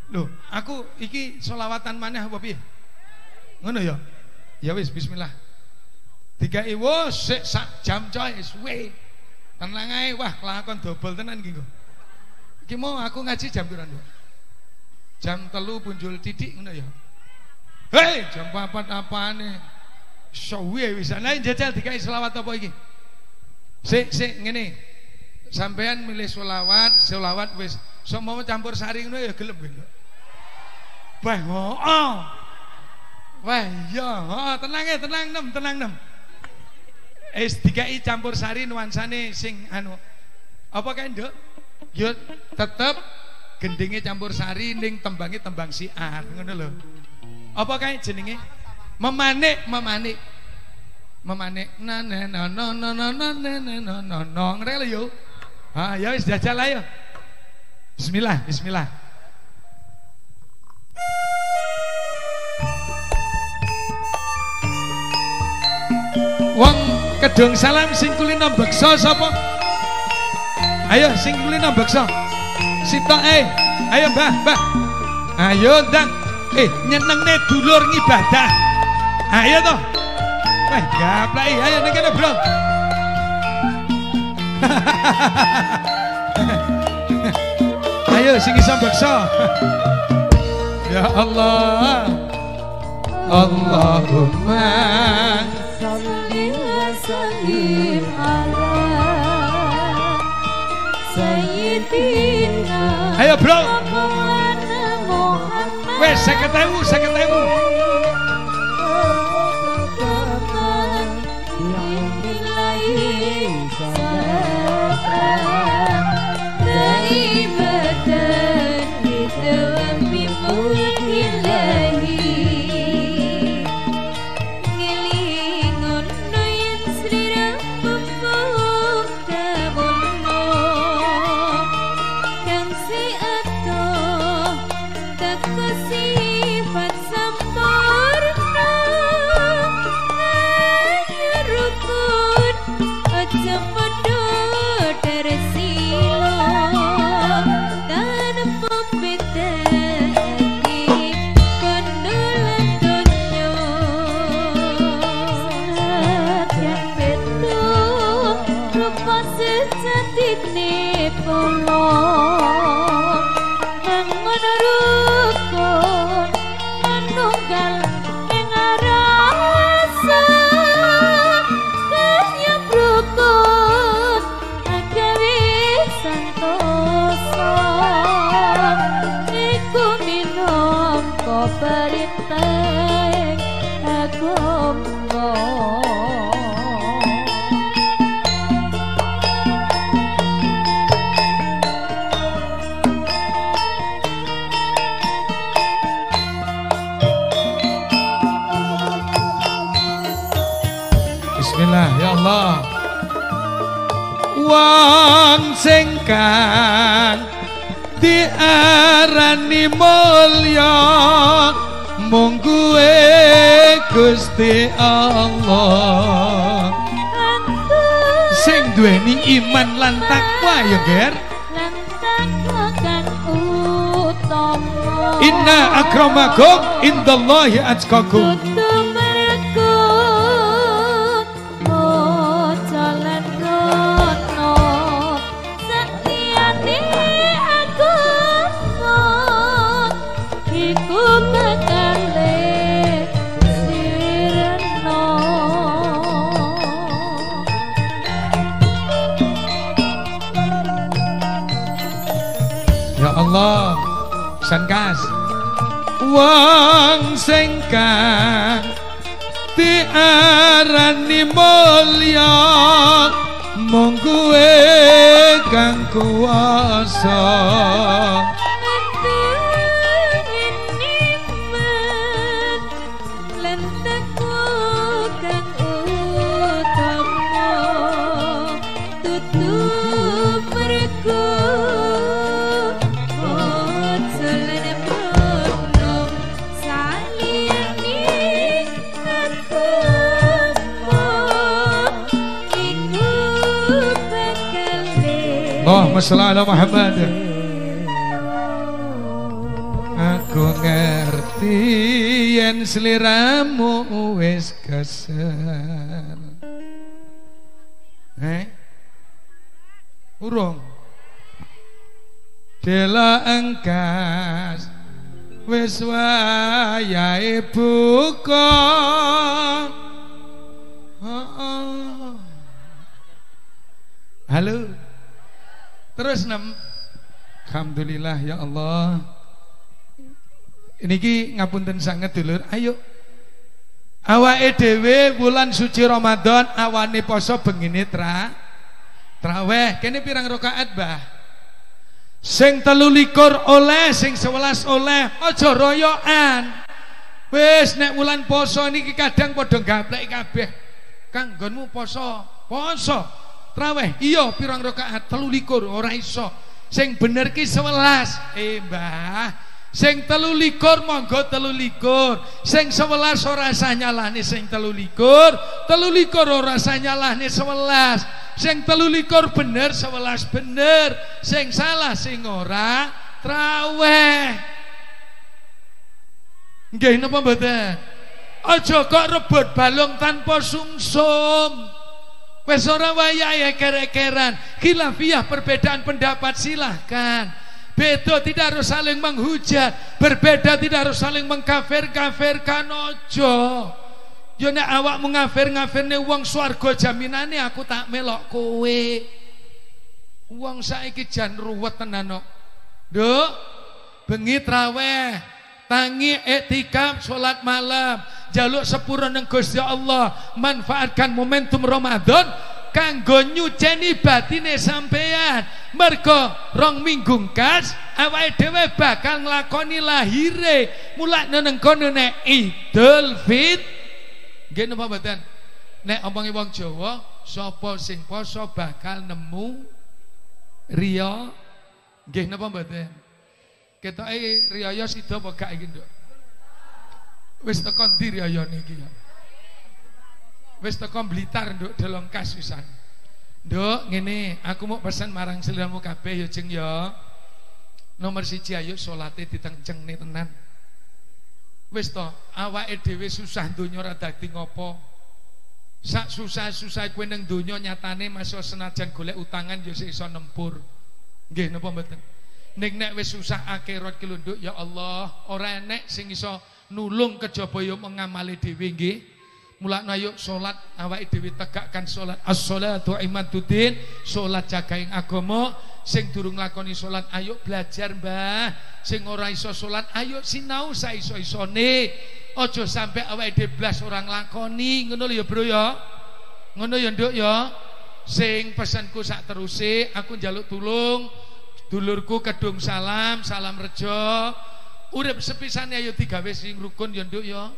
Loh, aku iki solawatan mana apa piye? Ngono ya? Ya wis bismillah. Tiga iwo sik sak jam coy suwe. Tenang ae wah kelakon dobel tenan nggo. Iki mau aku ngaji jam pira? Jam telu punjul titik ngono ya. Hei, jam papat apane? Suwe wis ana jajal dikai selawat apa iki? Sik sik ngene. Sampean milih selawat, selawat wis mau campur sari ngono ya gelem Nduk. Wah, oh. Wah, iya, oh, tenang ya, tenang nem, tenang nem. Es dikai campur sari nuansane sing anu. Apa kae, Nduk? Yo tetep gendinge campur sari ning tembang siar, ngono lho. Apa kae jenenge? Memanik, memanik. Memanik. Na na na na na na na na na na lho yo. Ha, ya wis jajal ayo. Bismillah, bismillah. Wong kedung salam sing kulino beksa sapa? Ayo sing kulino beksa. Sitok eh. Ayo Mbah, Mbah. Ayo ndang. Eh nyenengne dulur ngibadah. Ayo toh. Wah, gaplak eh. ayo ning kene, Bro. Ayo sing iso bakso. ya Allah. Allahumma salli wa sallim ala sayyidina Ayo bro. Wes 50000 50000. های اتکا Sholli ala Muhammad. Aku ngerti yen sliramu wis kesel. Eh? Urung. Dela engkas wis wayahe. Niki ngapunten sanget dulur. Ayo. Awake dhewe bulan suci Ramadan awane poso bengine tra traweh. Kene pirang rakaat, Bah? Sing telu likur oleh, sing sewelas oleh, aja royokan. Wis nek wulan poso niki kadang padha gaplek kabeh. Kang nggonmu poso, poso. Traweh, iya pirang rakaat telu likur ora iso. Sing bener ki sewelas. Eh, Mbah, Sing telu likur monggo telu likur. Sing sewelas ora sah nyalahne sing telu likur. Telu likur ora sah nyalahne sewelas. Sing telu likur bener sewelas bener. Sing salah sing ora traweh. Nggih napa mboten? Aja kok rebut balung tanpa sungsum Wes ora wayahe kere-keran. Khilafiyah perbedaan pendapat silahkan Beda tidak harus saling menghujat, berbeda tidak harus saling mengkafir-kafirkan ojo. Yo nek awak mengafir-ngafirne wong swarga jaminane aku tak melok kowe. Wong saiki jan ruwet tenan kok. Nduk, bengi traweh, tangi etikaf salat malam, jaluk sepuro ning Gusti Allah, manfaatkan momentum Ramadan kanggo nyuceni batine sampean mergo rong minggu kas awake dhewe bakal nglakoni lahire. Mulane nang kono nek Idul Fit nggih napa mboten? Nek omongi wong Jawa sapa sing poso bakal nemu riya? Nggih napa mboten? Ketoke riyaya sida apa gak iki nduk? Wis tekan ndi riyayane iki ya wis teko Blitar nduk delong kasusan. Nduk ngene, aku mau pesan marang seliramu kabeh ya jeng ya. Nomor siji ayo salate ditencengne tenan. Wis to, awake dhewe susah donya ora dadi ngopo. Sak susah-susah kowe ning donya nyatane masuk senajan golek utangan ya iso nempur. Nggih napa mboten? Ning nek wis susah akhirat ki nduk ya Allah, ora enek sing iso nulung kejaba ya mengamali dhewe nggih. Mulakno ayo salat awake dhewe tegakkan salat. As-shalatu imaduddin, salat jagaing agama. Sing durung lakoni salat ayo belajar, Mbah. Sing ora iso salat ayo sinau saiso-isone. Aja sampe awake dhewe blas ora nglakoni. Ngono lho ya, Bro ya. Ngono ya, Nduk ya. Sing pesanku sak teruse aku njaluk tulung dulurku kedung salam, salam rejo. Urip sepisane ayo digawe sing rukun ya, Nduk ya.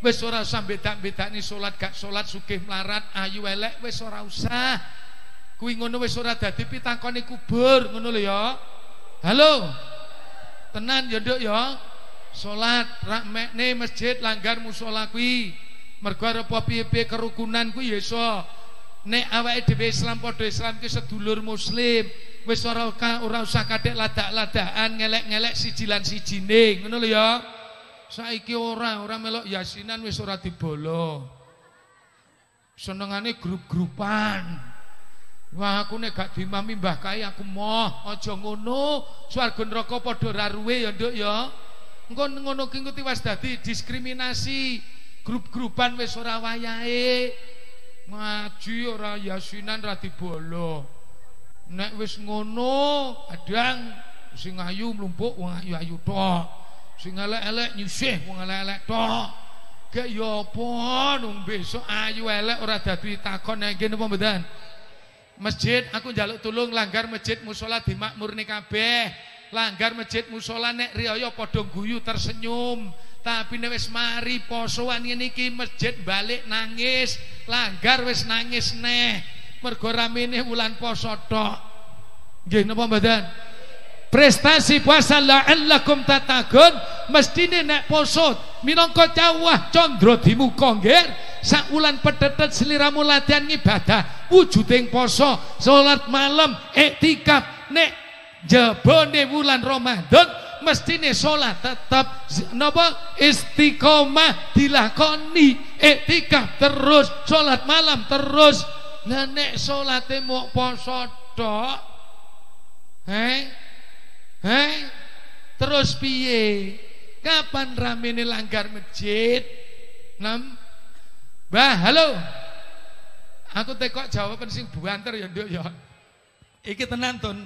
Wis ora usah bedak-bedakne salat gak salat sugih melarat ayu elek wis ora usah. Kuwi ngono wis ora dadi pitakone kubur, ngono lho ya. Halo. Tenan ya Nduk ya. Salat masjid langgar musala kuwi. Mergo arep piye-piye kerukunan kuwi ya iso. Nek awake dhewe Islam padha Islam ki sedulur muslim, wis ora ora usah kadek ladak-ladakan ngelek-ngelek siji lan sijine, ngono lho ya. Saiki ora, ora melok yasinan wis ora dibolo. Senengane grup-grupan. Wah aku nek gak dimami Mbah Kai aku moh aja ngono. Swarga neraka padha raruwe ya Nduk ya. Engko ngono ki engko tiwas dadi diskriminasi. Grup-grupan wis ora wayahe. Ngaji ora yasinan ora dibolo. Nek wis ngono, kadang sing ayu mlumpuk wong ayu-ayu tok. Sing elek-elek nyusih wong elek-elek tok. Gek ya apa nung besok ayu elek ora dadi takon nek ngene apa mboten? Masjid aku njaluk tulung langgar masjid musala dimakmurne kabeh. Langgar masjid musala nek riyaya padha guyu tersenyum. Tapi nek wis mari posoan ngene iki masjid balik nangis, langgar wis nangis neh. Mergo ramene wulan poso tok. Nggih napa mboten? Prestasi puasa la'allakum tatakun mestine nek poso minangka cawah candra dimuka nggih. Sak wulan petetet sliramu latihan ibadah wujuding poso salat malam iktikaf. Nek jebone wulan Ramadan mestine salat tetap napa? Istiqomah dilakoni iktikaf terus salat malam terus. Lah nek salate mok poso tok heh heh terus piye? Kapan ramene langgar masjid? Nam? Mbah halo. Aku tekok jawaban sing buanter ya nduk ya. Iki tenan tun.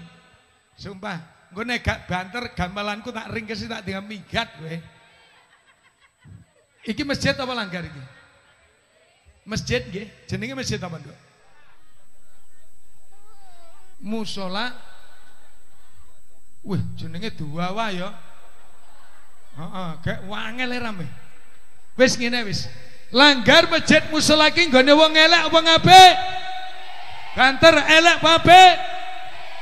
Sumpah gue nek gak banter gamelanku tak ringkesi tak dengan migat gue iki masjid apa langgar iki? Masjid nggih. Jenenge masjid apa nduk? Musola wih jenenge dua wa ya. Heeh gak wangel e rame wis ngene wis. Langgar masjid musola ki nggone wong elek wong apik banter elek apik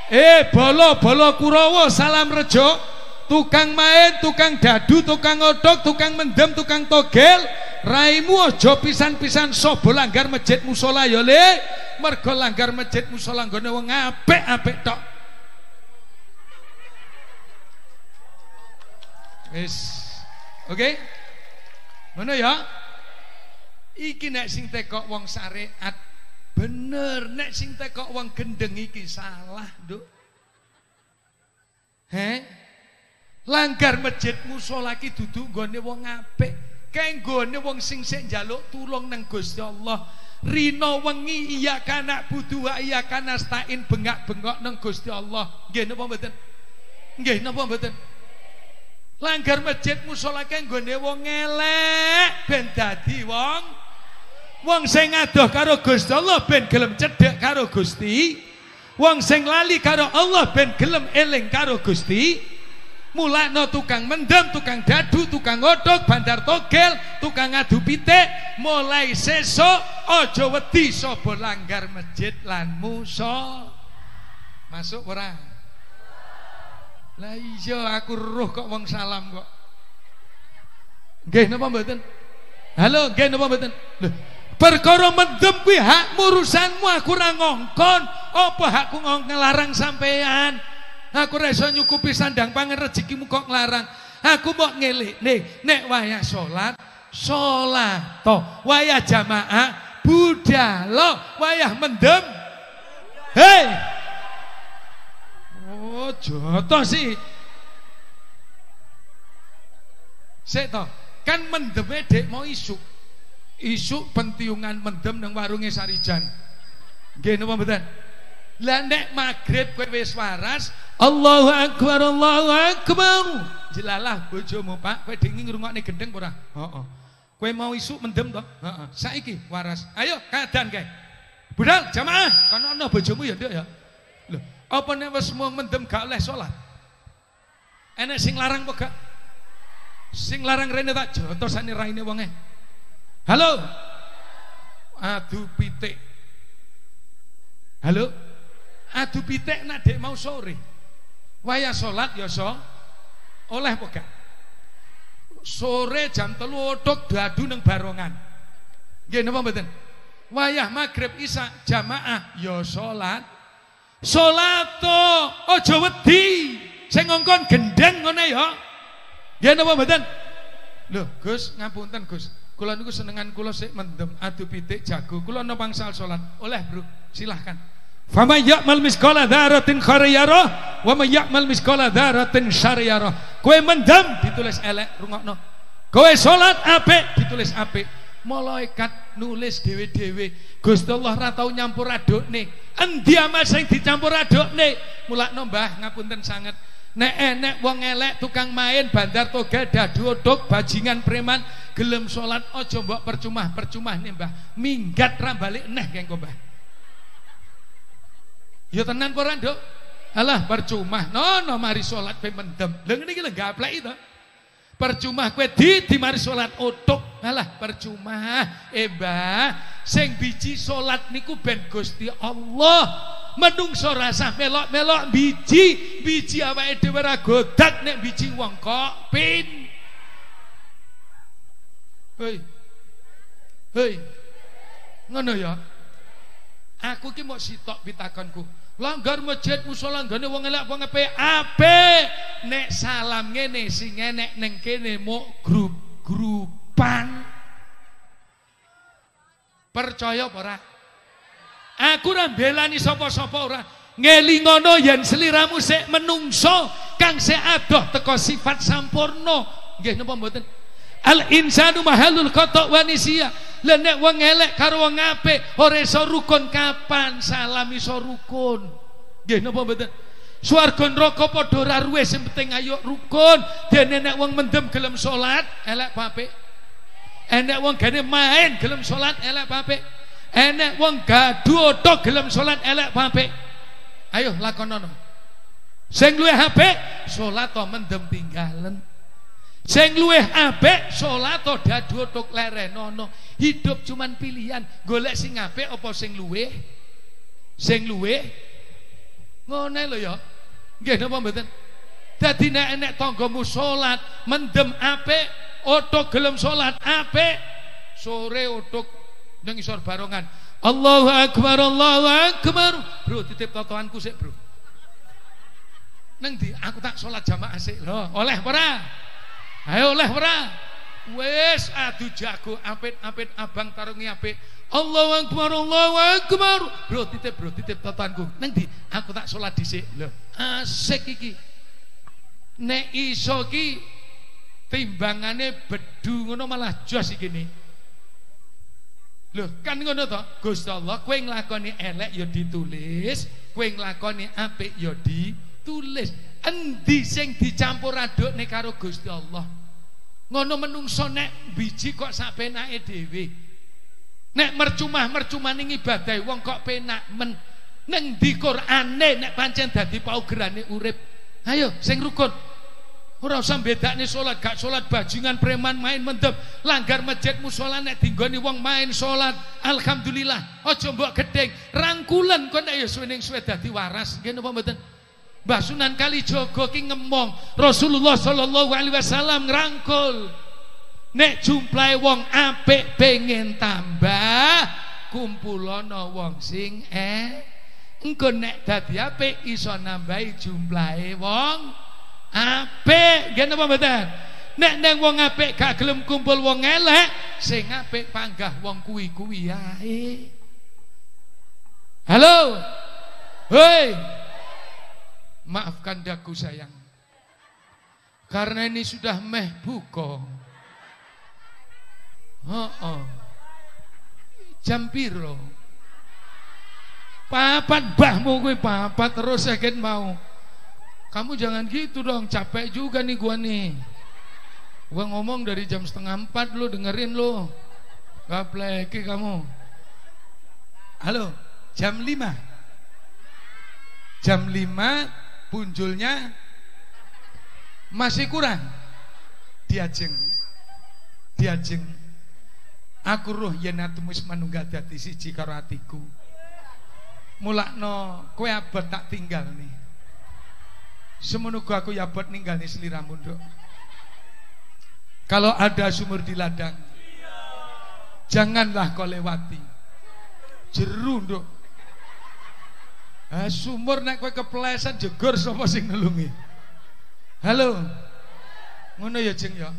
eh bolo bolo kurawa salam rejo. Tukang main tukang dadu tukang odok tukang mendem tukang togel. Raimu aja pisan-pisan sobo langgar masjid musola ya le. Mergo langgar masjid musola nggone wong apik-apik tok wis. Oke? Ngono ya? Iki nek sing tekok wong syariat bener. Nek sing tekok wong gendeng iki salah nduk. He? Langgar masjid musola ki dudu nggone wong apik. Kenggone wong sing sik njaluk tulung nang Gusti Allah. Rino wengi iya kana budu wa iya kana stain bengak-bengok nang Gusti Allah. Nggih napa mboten? Nggih napa mboten langgar masjid musola kenggone wong elek ben dadi wong wong sing adoh karo Gusti Allah ben gelem karo Gusti wong sing lali karo Allah ben gelem eling karo Gusti mulakno tukang mendem, tukang dadu, tukang odok, bandar togel, tukang adu pitik, mulai sesok aja wedi sapa langgar masjid lan musa. Masuk ora? Lah iya aku roh kok wong salam kok. Nggih napa mboten? Halo, nggih napa mboten? Lho, perkara mendem kuwi hak urusanmu aku ora ngongkon. Apa hakku ngelarang sampean? Aku reso nyukupi sandang pangan rezekimu kok ngelarang. Aku mau ngelik nih, nek wayah sholat, sholat toh, wayah jamaah, budalo, wayah mendem. Hei, oh joto sih. Seto, kan mendeme dek mau isu, isu pentiungan mendem nang warungnya Sarijan. Gini apa betul? Lah nek magrib kowe wis waras, Allahu akbar Allahu akbar. Jelalah bojomu, Pak, kowe dingi ngrungokne gendeng ora? Heeh. Kowe mau isuk mendem to? Heeh. Saiki waras. Ayo kadan kae. Budal jamaah, kono ana bojomu ya, Nduk ya. Apa nek wis mau mendem gak oleh salat? Enek sing larang apa? Sing larang rene tak jotosane raine wonge. Halo. Adu pitik. Halo adu pitik nak dek mau sore waya sholat ya so oleh apa sore jam telu odok dadu neng barongan gini apa mboten wayah maghrib isa jamaah ya sholat sholat to ojo wedi saya ngongkon gendeng ngene ya gini apa mboten Loh, Gus, ngapunten Gus. Kula niku senengan kula sik mendem adu pitik jago. Kula no pangsal salat. Oleh, Bro. Silahkan. Fama ya'mal miskola dzaratin khairiyarah wa may ya'mal miskola dzaratin syariyarah. Kowe mendem ditulis elek rungokno. Kowe salat apik ditulis apik. Malaikat nulis dhewe-dhewe. Gusti Allah ora tau nyampur adukne. Endi amal sing dicampur adukne? Mulakno Mbah ngapunten sanget. Nek enek wong elek tukang main bandar toga dadu odok bajingan preman gelem salat aja mbok percuma-percuma nih Mbah. Minggat ra balik neh kengko Mbah. Ya tenan ora, Nduk? Alah percuma. No, no mari salat kowe mendem. Lha ngene iki lho gaplek itu. Percuma kowe di di mari salat utuk. Alah percuma. Eh, Mbah, sing biji salat niku ben Gusti Allah. Menungso rasa melok-melok biji, biji dhewe ora godak nek biji wong kok pin. Hei. Hei. Ngono ya. Aku ki mau sitok pitakonku. Langgar masjid musala nggone wong elek wong apik apik. Nek salam ngene sing enek ning kene mau grup-grupan. Percaya apa ora? Aku ora mbelani sapa-sapa ora. Ngelingono yen sliramu sik menungso kang sik adoh teko sifat sampurna. Nggih napa mboten? Al insanu mahalul khata wa nisya. Lah nek wong elek karo wong apik ora iso rukun kapan salam iso rukun. Nggih napa mboten? Swarga neraka padha ora ruwes sing penting ayo rukun. Dene nek wong mendem gelem salat elek apik? Enek wong gane main gelem salat elek apik? Enek wong gaduh tok gelem salat elek apik? Ayo lakonono. Sing luwih apik salat to mendem tinggalen. Sing luwih apik salat to dadu tok lerenono. Hidup cuman pilihan, golek sing apik apa sing luwih? Sing luwih ngene lho ya. Nggih napa mboten? Dadi nek enek tanggamu salat mendem apik, otok gelem salat apik, sore otok nang isor barongan. Allahu akbar, Allahu akbar. Bro, titip totoanku sik, Bro. Nang di aku tak salat jamaah sik lho. Oleh ora? Ayo oleh ora? Wes adu jago apit-apit abang tarungi apik. Allahu akbar, Allahu akbar. Bro, titip bro, titip totoanku. Nang di aku tak salat dhisik lho. Asik iki. Nek iso ki timbangane bedu ngono malah jos iki nih. Loh, kan ngono to? Gusti Allah, kowe nglakoni elek ya ditulis, kowe nglakoni apik ya ditulis. Endi sing dicampur adukne karo Gusti Allah? Ngono menungso nek biji kok sak penake dhewe. Nek mercumah-mercumah ning ibadah wong kok penak men. Ning di Qur'ane nek pancen dadi paugerane urip. Ayo sing rukun. Ora usah bedakne salat, gak salat bajingan preman main mendem, langgar masjid musala nek dinggoni wong main salat. Alhamdulillah, aja mbok gedeng, rangkulan kok nek ya suwe ning suwe dadi waras. Nggih napa mboten? Mbah Sunan Kalijaga ki ngemong, Rasulullah sallallahu alaihi wasallam ngrangkul. Nek jumlahe wong apik pengen tambah, kumpulono wong sing eh. Engko nek dadi apik iso nambahi jumlahe wong apik. Nggih napa mboten? Nek nang wong apik gak gelem kumpul wong elek sing apik panggah wong kuwi-kuwi ae. Halo? Hei maafkan daku sayang karena ini sudah meh buka oh, oh. jam piro papat bahmu gue papat terus sakit mau kamu jangan gitu dong, capek juga nih gua nih. Gua ngomong dari jam setengah empat lo dengerin lo. Gapleki kamu. Halo, jam lima. Jam lima punjulnya masih kurang. Diajeng. Diajeng. Aku roh yen atumus manunggal dadi siji karo atiku. Mulakno kowe abot tak tinggal nih. Semenuku aku ya buat ninggal nih seliramu dok. Kalau ada sumur di ladang, janganlah kau lewati. Jeru dok. Ah, sumur naik kue kepleset jegur sapa sing nelungi. Halo. Ngono ya jeng ya.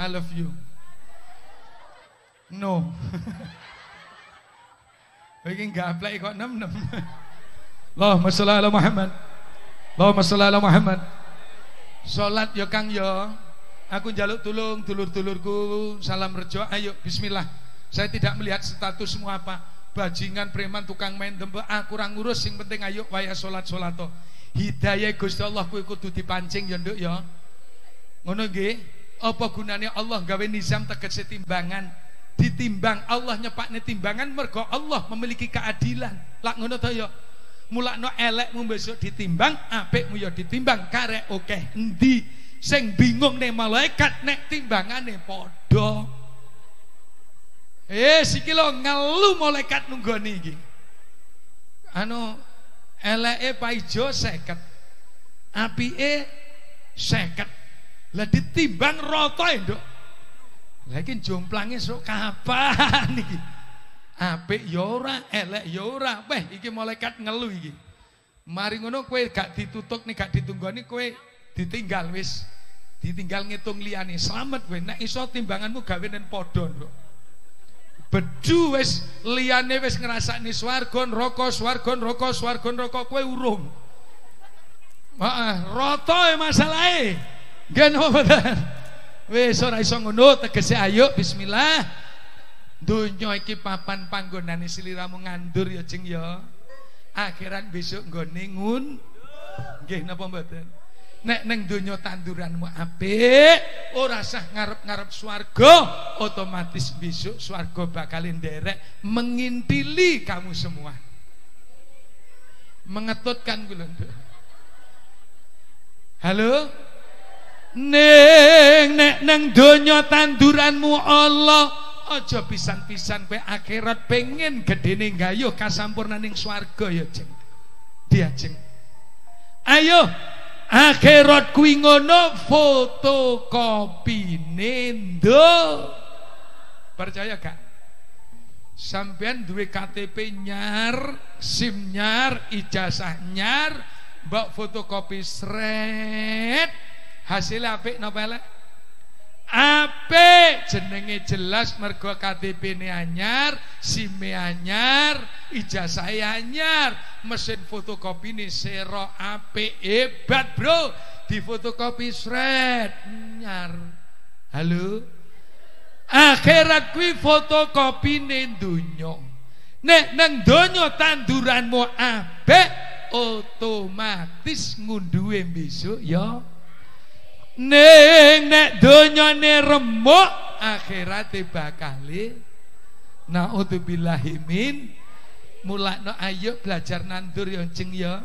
I love you. No. Iki gaplek kok nem-nem. Allahumma sholli ala Muhammad. Allahumma sholli ala Muhammad. Salat ya Kang ya. Aku jaluk tulung dulur-dulurku salam rejo. Ayo bismillah. Saya tidak melihat statusmu apa. Bajingan preman tukang main dembe aku kurang ngurus sing penting ayo waya salat salato. Hidayah Gusti Allah kuwi kudu dipancing ya nduk ya. Ngono nggih. Apa gunanya Allah gawe nizam tegese timbangan? Ditimbang Allah nyepakne timbangan mergo Allah memiliki keadilan. Lak ngono to ya mulakno elekmu besok ditimbang apikmu ya ditimbang karek oke endi sing bingung nih malaikat nek timbangane padha eh siki lo ngelu malaikat nunggoni iki anu eleke paijo 50 apike 50 lah ditimbang rata nduk Lagi jomplange sok kapan iki? Apik ya ora, elek ya ora. Weh, iki malaikat ngelu iki. Mari ngono kowe gak ditutuk nih gak ditunggoni kowe ditinggal wis. Ditinggal ngitung liyane. Selamat kowe nek iso timbanganmu gawe nen padha, Nduk. Bedu wis liyane wis ngrasakne swarga neraka, swarga neraka, swarga neraka kowe urung. Heeh, rata e masalahe. Nggih napa mboten? Wis ora iso ngono tegese ayo bismillah. Donya iki papan panggonane sliramu ngandur ya jeng ya. Akhirat besok nggone ngun. Nggih napa mboten? Nek neng donya tanduranmu apik, ora sah ngarep-ngarep swarga, otomatis besok swarga bakal nderek mengintili kamu semua. Mengetutkan kula. Halo? Neng nek neng donya tanduranmu Allah aja pisan-pisan kowe akhirat pengen gedene gayuh kasampurnaning swarga ya jeng. Diajeng. Ayo akhirat kuwi ngono fotokopine ndo. Percaya gak? Sampean duwe KTP nyar, SIM nyar, ijazah nyar, mbok fotokopi sret, hasilnya apik napa elek? Apik, jenenge jelas mergo KTP-ne anyar, SIM-e anyar, ijazah anyar, mesin fotokopi ini sero apik hebat, Bro. Di fotokopi sret nyar. Halo? Akhirat kuwi fotokopine donya. Nek nang donya tanduranmu apik, otomatis ngunduhe besok ya. Ning nek donyane remuk akhirate bakale naudzubillahi min mulakno ayo belajar nandur ya jeng ya.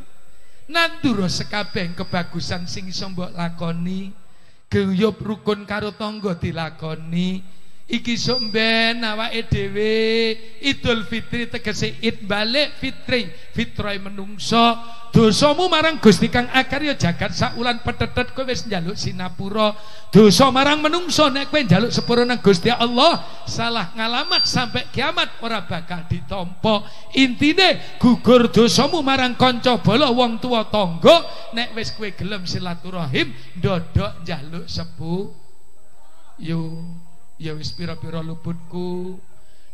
Nandur sekabeh kebagusan sing iso mbok lakoni. Guyub rukun karo tangga dilakoni. Iki sok mben awake dhewe Idul Fitri tegese Id balik fitri, fitrai menungso. Dosamu marang Gusti Kang Akar ya jagat saulan petetet kowe wis njaluk sinapura. Dosa marang menungso nek kowe njaluk sepuro nang Gusti Allah, salah ngalamat sampai kiamat ora bakal ditampa. Intine gugur dosamu marang kanca bala wong tua tangga nek wis kowe gelem silaturahim ndodok njaluk sepuh. Yo ya wis pira-pira luputku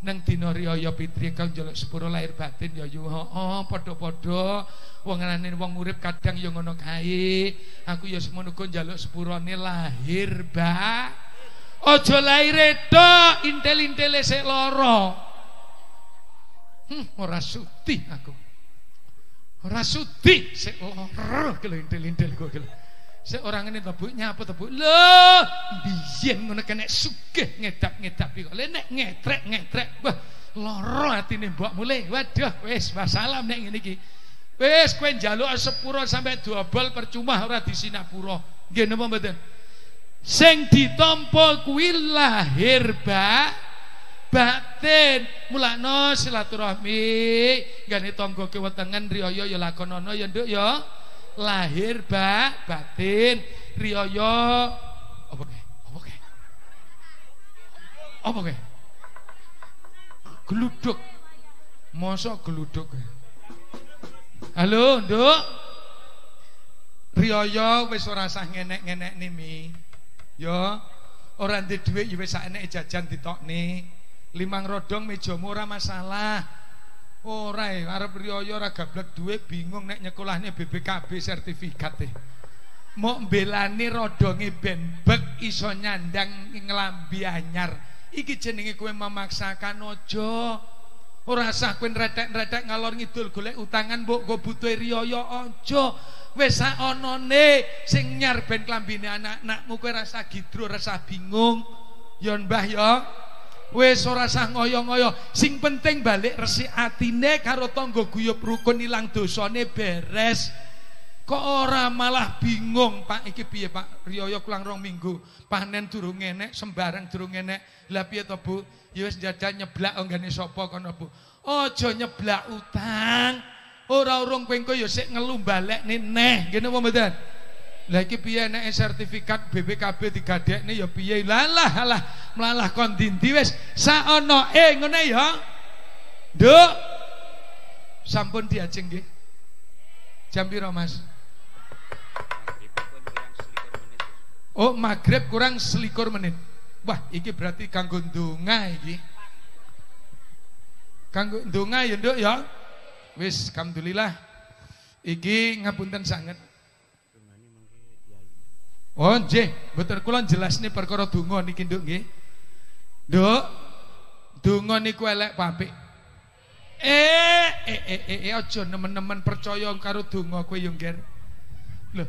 nang dina riyaya fitri kang njaluk sepuro lahir batin ya yo heeh padha-padha. Wong anane wong urip kadang ya ngono kae. Aku ya semono uga njaluk sepurone lahir ba aja lahir tok intel-intele sik lara. Hmm, ora sudi aku. Ora sudi sik lara. Kelo intel-intel kok kelo Sik orang ini to, Bu, nyapa to, Bu? Lho, biyen ngono kene sugih ngedap-ngedapi kok. nek ngetrek-ngetrek, wah, lara atine mbok mulai. Waduh, wis masalah nek ngene iki. Wis kowe njaluk sepuro sampai double percuma ora di Sinapura. Nggih napa mboten? Sing ditampa kuwi lahir, Pak. batin mulakno silaturahmi gane tangga kewetengan riyaya ya lakonono ya nduk ya lahir bak batin. Riyaya apa ke apa ke apa geluduk. Mosok geluduk halo nduk. Riyaya wis ora sah ngenek-ngenek mi. Ya ora ndek dhuwit ya wis sak enek jajan ditokne. Limang rodong mejamu ora masalah Ora e, arep riyaya ora gablek duwe bingung nek nyekolahne BBKB sertifikat e. Mok mbelani rodonge ben bek iso nyandang nglambi anyar. Iki jenenge kowe memaksakan aja. Ora sah kowe retek-retek ngalor ngidul golek utangan mbok go butuhe riyaya aja. Wis sak onone sing nyar ben klambine anak-anakmu kowe rasa gidro, rasa bingung. Ya Mbah ya. Wis ora sah ngoyo-ngoyo. Sing penting balik resik atine karo tangga guyub rukun ilang dosane beres. Kok ora malah bingung, Pak iki piye Pak? Riyaya kulang rong minggu. Panen durung enek, sembarang durung enek. Lah piye to, Bu? Ya wis jajan nyeblak onggane sapa kono, Bu? Aja nyeblak utang. Ora urung kowe engko ya sik ngelu balekne neh. Ngene apa mboten? Lah iki piye nek sertifikat BPKB digadekne ya piye? Lah lah lah melalah kon dindi wis saono eh ngene ya. Nduk. Sampun diajeng nggih. Jam piro? Oh, maghrib kurang selikur menit. Wah, iki berarti kanggo ndonga iki. Kanggo ndonga ya, Nduk ya. Wis, alhamdulillah. Iki ngapunten sanget. Oh, nggih, mboten kula jelasne perkara donga niki, Nduk nggih. Nduk, donga niku elek apik. Eh, eh, eh, eh, eh, aja nemen-nemen percaya karo donga kowe yo, Ngger. Lho.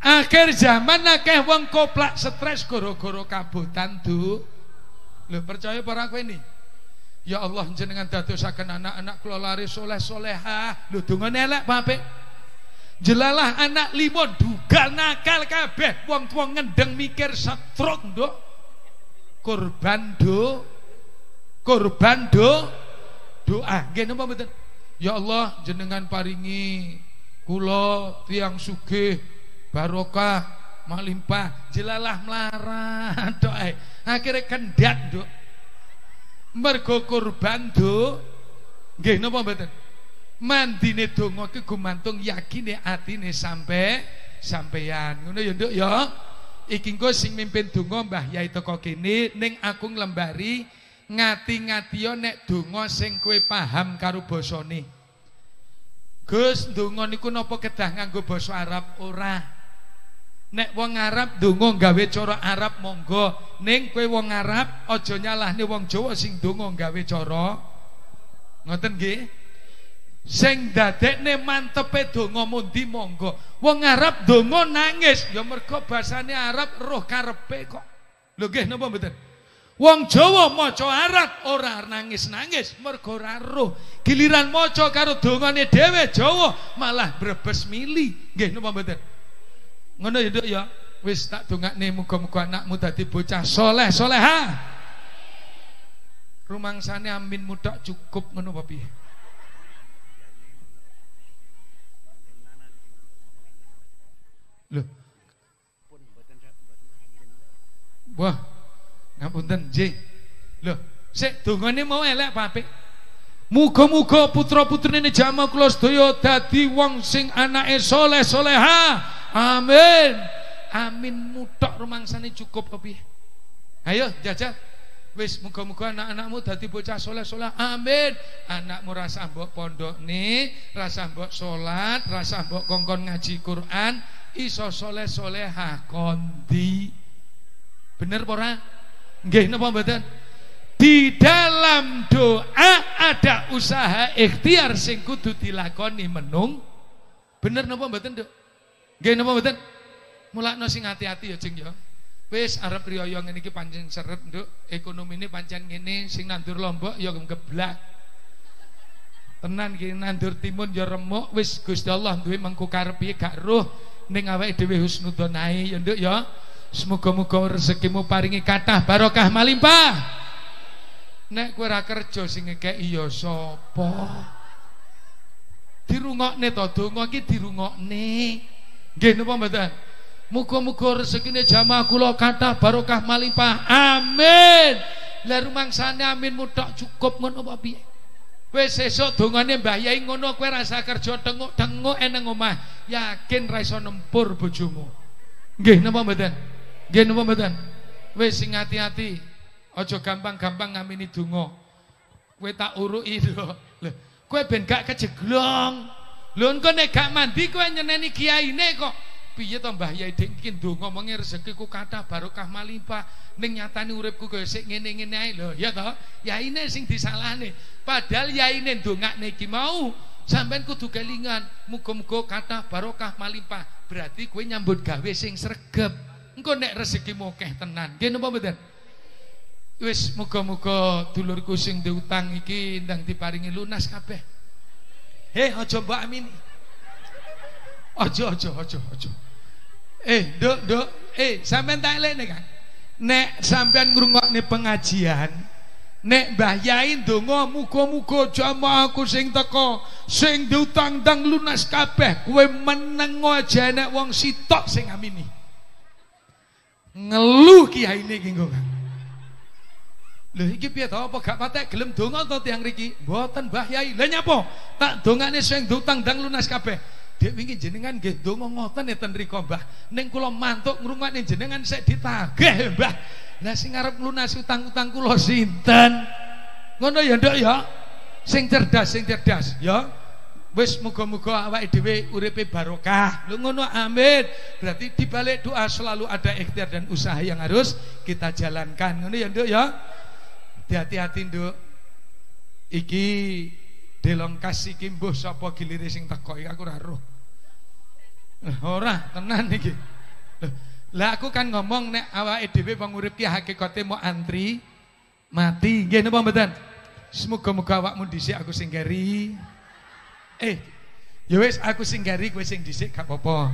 Akhir zaman akeh wong koplak stres gara-gara kabutan, Du. Lho, percaya para kowe ini? Ya Allah jenengan dadosaken anak-anak kula lari soleh solehah. Lho dongane elek apik? Jelalah anak limo dugal nakal kabeh. Wong tuwa ngendeng mikir stroke, Nduk. Korban do. Korban do. Doa. Nggih napa mboten? Ya Allah jenengan paringi kula tiang sugih barokah malimpah jelalah melarat doa akhirnya kendat Nduk mergo kurban do nggih napa mboten mandine donga ki gumantung yakine atine sampe sampeyan. Ngono ya nduk ya? Iki engko sing mimpin donga Mbah Yai teko kene ning aku nglembari ngati-ngatiyo nek donga sing kowe paham karo basane Gus donga niku napa kedah nganggo basa Arab? Ora. Nek wong Arab donga gawe cara Arab monggo. Ning kowe wong Arab aja nyalahne wong Jawa sing donga gawe cara. Ngoten nggih. Sing dadekne mantepe donga mundi monggo. Wong Arab donga nangis ya mergo basane Arab roh karepe kok. Lho nggih napa mboten? Wong Jawa maca Arab ora nangis-nangis mergo ora roh. Giliran maca karo dongane dhewe Jawa malah brebes mili. Nggih napa mboten? Ngono ya, ya. Wis tak dongakne muga-muga anakmu dadi bocah soleh soleha. Rumangsane amin mudak cukup ngono apa? Loh. Wah, ngapunten, J. Loh, sik dongane mau elek apa apik? Muga-muga putra-putrine jamaah kula sedaya dadi wong sing anake soleh soleha. Amin. Amin mutok rumangsane cukup piye? Ayo jajal. Wis muga-muga anak-anakmu dadi bocah soleh soleh. Amin. Anakmu rasa mbok pondok nih, rasa mbok salat, rasa mbok kongkon ngaji Quran, iso soleh solehah kondi. Bener ora? Nggih napa mboten? Di dalam doa ada usaha ikhtiar sing kudu dilakoni menung. Bener napa mboten, Duk? Nggih napa mboten? Mulakno sing hati-hati ya, Jeng ya. Wis arep riyaya ngene iki pancen seret, Nduk. Ekonomine pancen ngene, sing nandur Lombok ya geblak. Tenan iki nandur timun ya remuk, wis Gusti Allah duwe mengko karepe gak roh ning awake dhewe husnudzon ae ya, Nduk ya. Semoga-moga rezekimu paringi kathah barokah malimpah. Nek kowe ora kerja sing ngekeki ya sapa? Dirungokne to donga iki dirungokne. Nggih napa mboten? Muga-muga rezekine jamaah kula kathah barokah malimpah. Amin. Lah rumangsane amin mutok cukup ngono apa piye? Wis sesuk dongane Mbah Yai ngono kowe rasa kerja tenguk-tenguk eneng omah. Yakin ra iso nempur bojomu. Nggih napa mboten? Nggih napa mboten? Wis sing hati-hati. Aja gampang-gampang ngamini donga. Kowe tak uruki lho. Lho, kowe ben gak kejeglong. Lho engko nek gak mandi kowe nyeneni kok. Piye to Mbah Yai dik iki ndonga mengi rezekiku kathah barokah malimpah. Ning nyatane uripku kaya sik ngene-ngene ae lho, ya to? Yaine sing disalahne. Padahal yaine ndongakne iki mau sampean kudu kelingan muga-muga kathah barokah malimpah. Berarti kowe nyambut gawe sing sregep. Engko nek rezekimu akeh tenan. Nggih napa mboten? Wis muga-muga dulurku sing diutang iki ndang diparingi lunas kabeh. Heh aja mbok amini. Aja aja aja aja. Eh, Nduk, Nduk, eh sampean tak elek kan. Nek sampean ngrungokne pengajian, nek Mbah Yai ndonga muga-muga jamaahku sing teko sing diutang ndang lunas kabeh, kowe meneng aja nek wong sitok sing amini. Ngeluh kiyaine iki engko. Lho iki piye to apa gak patek gelem donga to tiyang riki? Mboten Mbah Yai. Lah nyapa? Tak dongane sing dutang dang lunas kabeh. Dek wingi jenengan nggih donga ngoten enten rika Mbah. Ning kula mantuk ngrungokne jenengan sik ditagih Mbah. Lah sing arep lunasi utang-utang kula sinten? Ngono ya Nduk ya. Sing cerdas, sing cerdas ya. Wis muga-muga awake dhewe uripe barokah. Lu ngono amin. Berarti di balik doa selalu ada ikhtiar dan usaha yang harus kita jalankan. Ngono ya Nduk ya. Hati-hati Nduk. Iki delong kasih kimbuh sapa gilire sing teko iki aku ora roh. Ora, tenan iki. Lah aku kan ngomong nek awake dhewe pengurip ki hakikate mau antri mati. Nggih napa mboten? Semoga-moga awakmu dhisik aku sing gari. Eh, ya wis aku sing gari kowe sing dhisik gak apa-apa.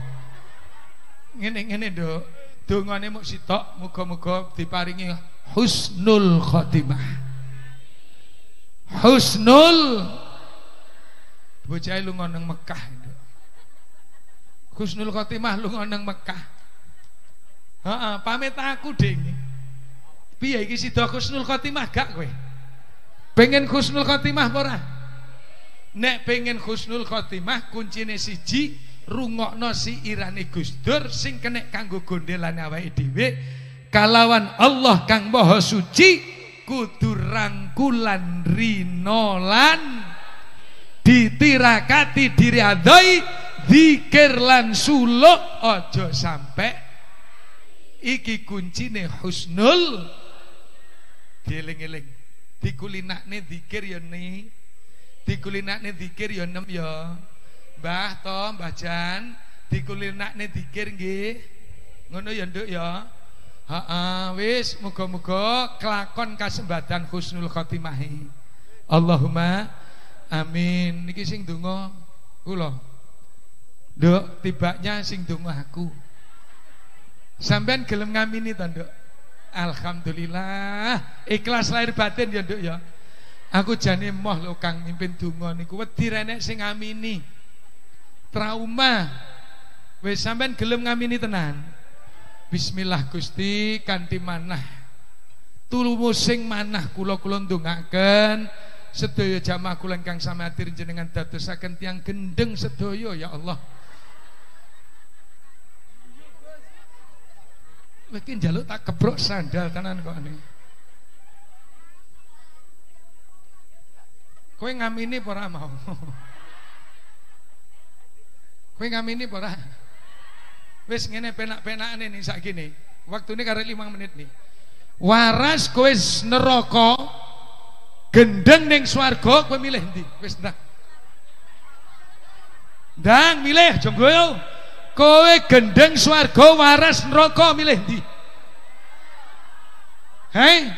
Ngene-ngene Nduk. Dongane muk sitok, muga-muga diparingi husnul khotimah. Husnul Bocah lunga nang Mekah. Husnul khotimah lunga nang Mekah. Heeh, pamit aku ding. Piye iki sida husnul khotimah gak kowe? Pengen husnul khotimah ora? Nek pengen husnul khotimah kuncine siji rungokno si irane Gus Dur sing kenek kanggo gondelane awake dhewe kalawan Allah kang Maha Suci kudu rangkulan rinolan ditirakati diriadoi zikir lan suluk aja sampai iki kuncine husnul. Dieling-eling. Dikulinakne zikir ya ni. Dikulinakne zikir ya nem ya. Mbah to Mbah Jan. Dikulinakne zikir nggih. Ngono ya nduk ya. Heeh wis muga-muga kelakon kasembatan husnul khotimahi Allahumma amin. Niki sing donga kula. Nduk tibaknya sing donga aku. Sampean gelem ngamini to Alhamdulillah. Ikhlas lahir batin ya nduk ya. Aku jane moh lho Kang mimpin donga niku. Wedi renek sing ngamini. Trauma. Wis sampean gelem ngamini tenan. Bismillah Gusti kanthi manah. Tulumu sing manah kula kula ndongaken sedaya jamaah kula ingkang sami atir jenengan dadosaken tiang gendeng sedaya ya Allah Iki njaluk tak kebrok sandal tenan kok ini. Kowe ngamini apa ora mau? Kowe ngamini apa ora? Wis ngene penak-penakane nih gini. Waktune kare 5 menit nih. Waras kowe neraka gendeng ning swarga kowe milih ndi? Wis ndang. Ndang milih jonggo yo. Kowe gendeng swarga waras neraka milih ndi? Hei?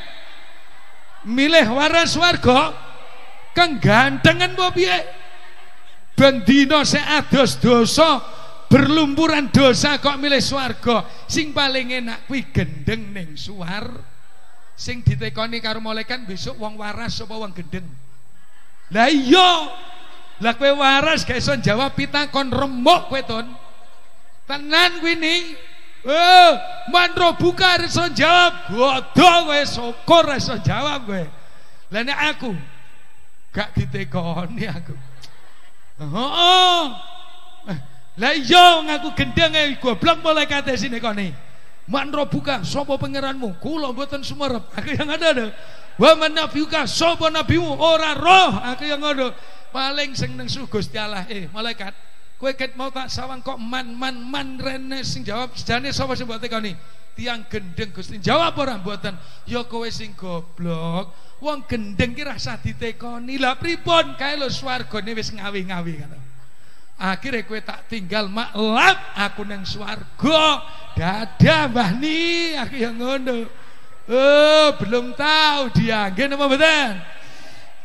Milih waras swarga kang gantengan apa piye? Ben dina sik ados dosa berlumpuran dosa kok milih swarga sing paling enak kuwi gendeng ning suar sing ditekoni karo malaikat besok wong waras apa wong gendeng lah iya lah kowe waras gak iso jawab pitakon remuk kowe ton tenan kuwi ni Oh, mandro buka iso jawab, bodoh kowe syukur iso jawab kowe. Lah nek aku gak ditekoni aku. Heeh. Lah iya ngaku gendeng e goblok malaikat sini kene. Mandro buka sapa pangeranmu? Kula mboten sumerep. Aku yang ada ada. Wa man nabiyuka sapa nabimu? Ora roh. Aku yang ada. Paling sing nang suh Gusti Allah eh malaikat. Kowe ket mau tak sawang kok man man man rene sing jawab sejane sapa sing mbok tekoni? Tiang gendeng Gusti. Jawab ora mboten? Ya kowe sing goblok. Wong gendeng ki rasa ditekoni. Lah pripun kae lho swargane wis ngawi-ngawi ngono. Akhirnya kue tak tinggal maklap aku nang swarga. Dadah Mbah Ni, aku yang ngono. Oh, belum tahu dia. Nggih napa mboten?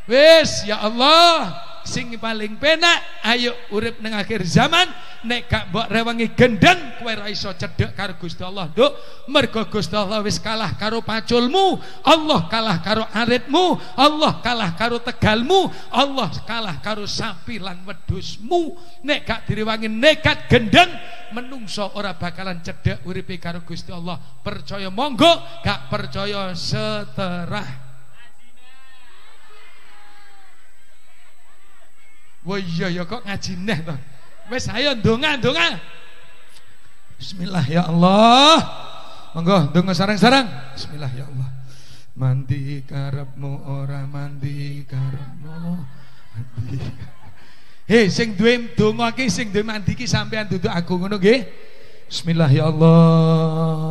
Wis ya Allah, sing paling penak ayo urip nang akhir zaman nek gak mbok rewangi gendeng kowe ora iso cedhek karo Gusti Allah nduk mergo Gusti Allah wis kalah karo paculmu Allah kalah karo aritmu Allah kalah karo tegalmu Allah kalah karo sapi lan wedhusmu. Nek gak direwangi nekat gendeng menungso ora bakalan cedhek uripe karo Gusti Allah. Percaya monggo gak percaya seterah Wah iya ya kok ngaji neh to. Wis ayo ndonga ndonga. Bismillah ya Allah. Monggo ndonga sarang-sarang. Bismillah ya Allah. Mandi karepmu ora mandi karepmu. Hei sing duwe donga iki sing duwe mandi iki sampean duduk aku ngono nggih. Bismillah ya Allah.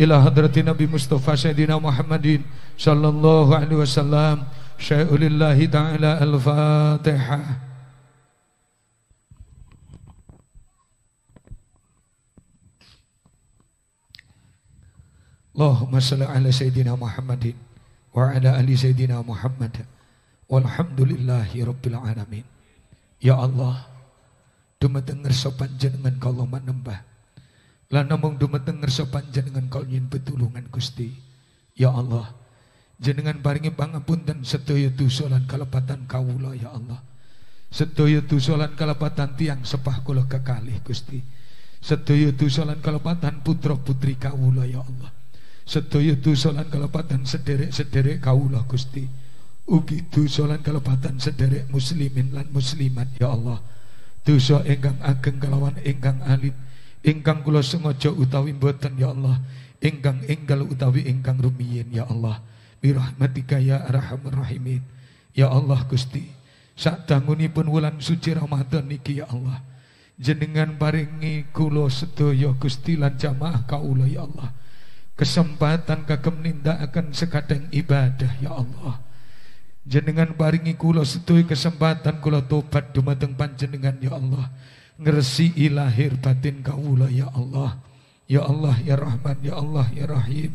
Ila hadratin Nabi Mustafa Sayyidina Muhammadin sallallahu alaihi wasallam. Syai'ulillahi ta'ala al-Fatihah. Allahumma salli ala Sayyidina Muhammadin wa ala ali Sayyidina Muhammad walhamdulillahi rabbil alamin. Ya Allah, dumateng ngerso panjenengan kalau manembah. Lan namung dumateng ngerso panjenengan nyin betulungan Gusti. Ya Allah, jenengan paringi pangapunten sedaya dosa lan kalepatan kawula ya Allah. Sedaya dosa lan kalepatan tiang sepah kula kekalih Gusti. Sedaya dosa lan kalepatan putra putri kawula ya Allah. Sedaya dosa lan kalepatan sederek-sederek kawula Gusti. Ugi dosa lan kalepatan sederek muslimin lan muslimat ya Allah. Dosa ingkang ageng kelawan ingkang alit ingkang kula sengaja utawi mboten ya Allah. Ingkang enggal utawi ingkang rumiyin ya Allah. Birahmatika ya arhamar rahimin. Ya Allah Gusti. Sak dangunipun wulan suci Ramadan niki ya Allah. Jenengan paringi kula sedaya Gusti lan jamaah kaula ya Allah kesempatan kagem akan sekadang ibadah ya Allah jenengan paringi kula sedaya kesempatan kula tobat dumateng panjenengan ya Allah ngersi lahir batin kawula ya Allah. Ya Allah ya Rahman ya Allah ya Rahim.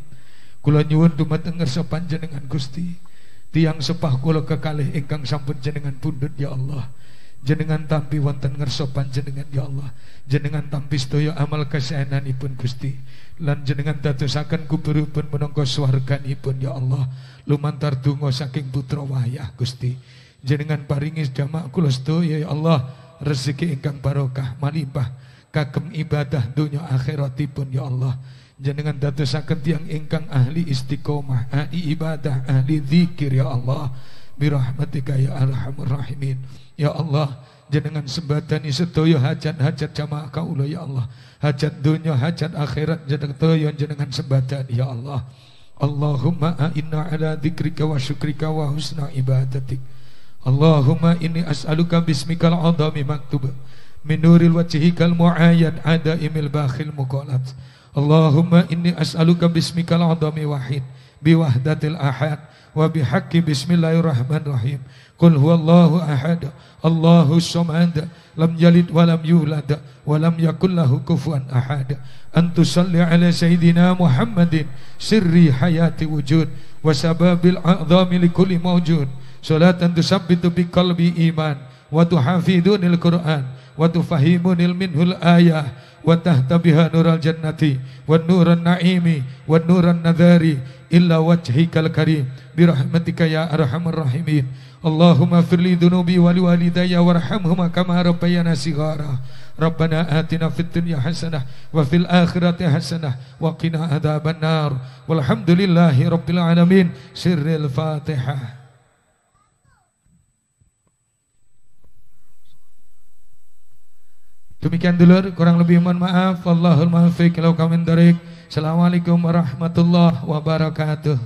Kula nyuwun dumateng ngersa panjenengan Gusti. Tiang sepah kula kekalih ingkang sampun jenengan pundhut ya Allah. Jenengan tampi wonten ngersa panjenengan ya Allah. Jenengan tampi sedaya amal kesaenanipun Gusti. Lan jenengan dadosaken kuburipun menangka swarganipun ya Allah. Lumantar donga saking putra wayah Gusti. Jenengan paringi jamak kula sedaya ya Allah rezeki ingkang barokah malimpah kagem ibadah dunia akhiratipun ya Allah jenengan dadosaken tiang ingkang ahli istiqomah ahli ibadah ahli zikir ya Allah birahmatika ya arhamar rahimin ya Allah jenengan sembadani sedaya hajat-hajat jamaah kaula ya Allah hajat dunia, hajat akhirat jenengan jenengan sebadan ya Allah. Allahumma inna ala dzikrika wa syukrika wa husna ibadatik. Allahumma inni as'aluka bismikal azami maktub min nuril wajhikal muayyan ada imil bakhil muqalat. Allahumma inni as'aluka bismikal azami wahid biwahdatil ahad wa bihaqqi bismillahirrahmanirrahim. Qul huwallahu ahad. Allahu samad. Lam yalid wa lam yulad wa lam yakul lahu kufuwan ahad. Antu salli ala sayyidina Muhammadin sirri hayati wujud wa sababil a'zami li kulli mawjud. Salatan tusabbitu bi qalbi iman wa tuhafidunil Qur'an wa tufahimunil minhul ayah wa tahta biha nural jannati wa nuran naimi wa nuran nadhari illa wajhikal karim. Birahmatika ya arhamar rahimin. Allahumma firli dunubi wali walidayya warhamhuma kama rabbayana sigara Rabbana atina fid dunya hasanah wa fil akhirati hasanah wa qina adzaban nar. Walhamdulillahi rabbil alamin. Sirril Demikian dulu kurang lebih mohon maaf Allahul muwaffiq ila Assalamualaikum warahmatullahi wabarakatuh.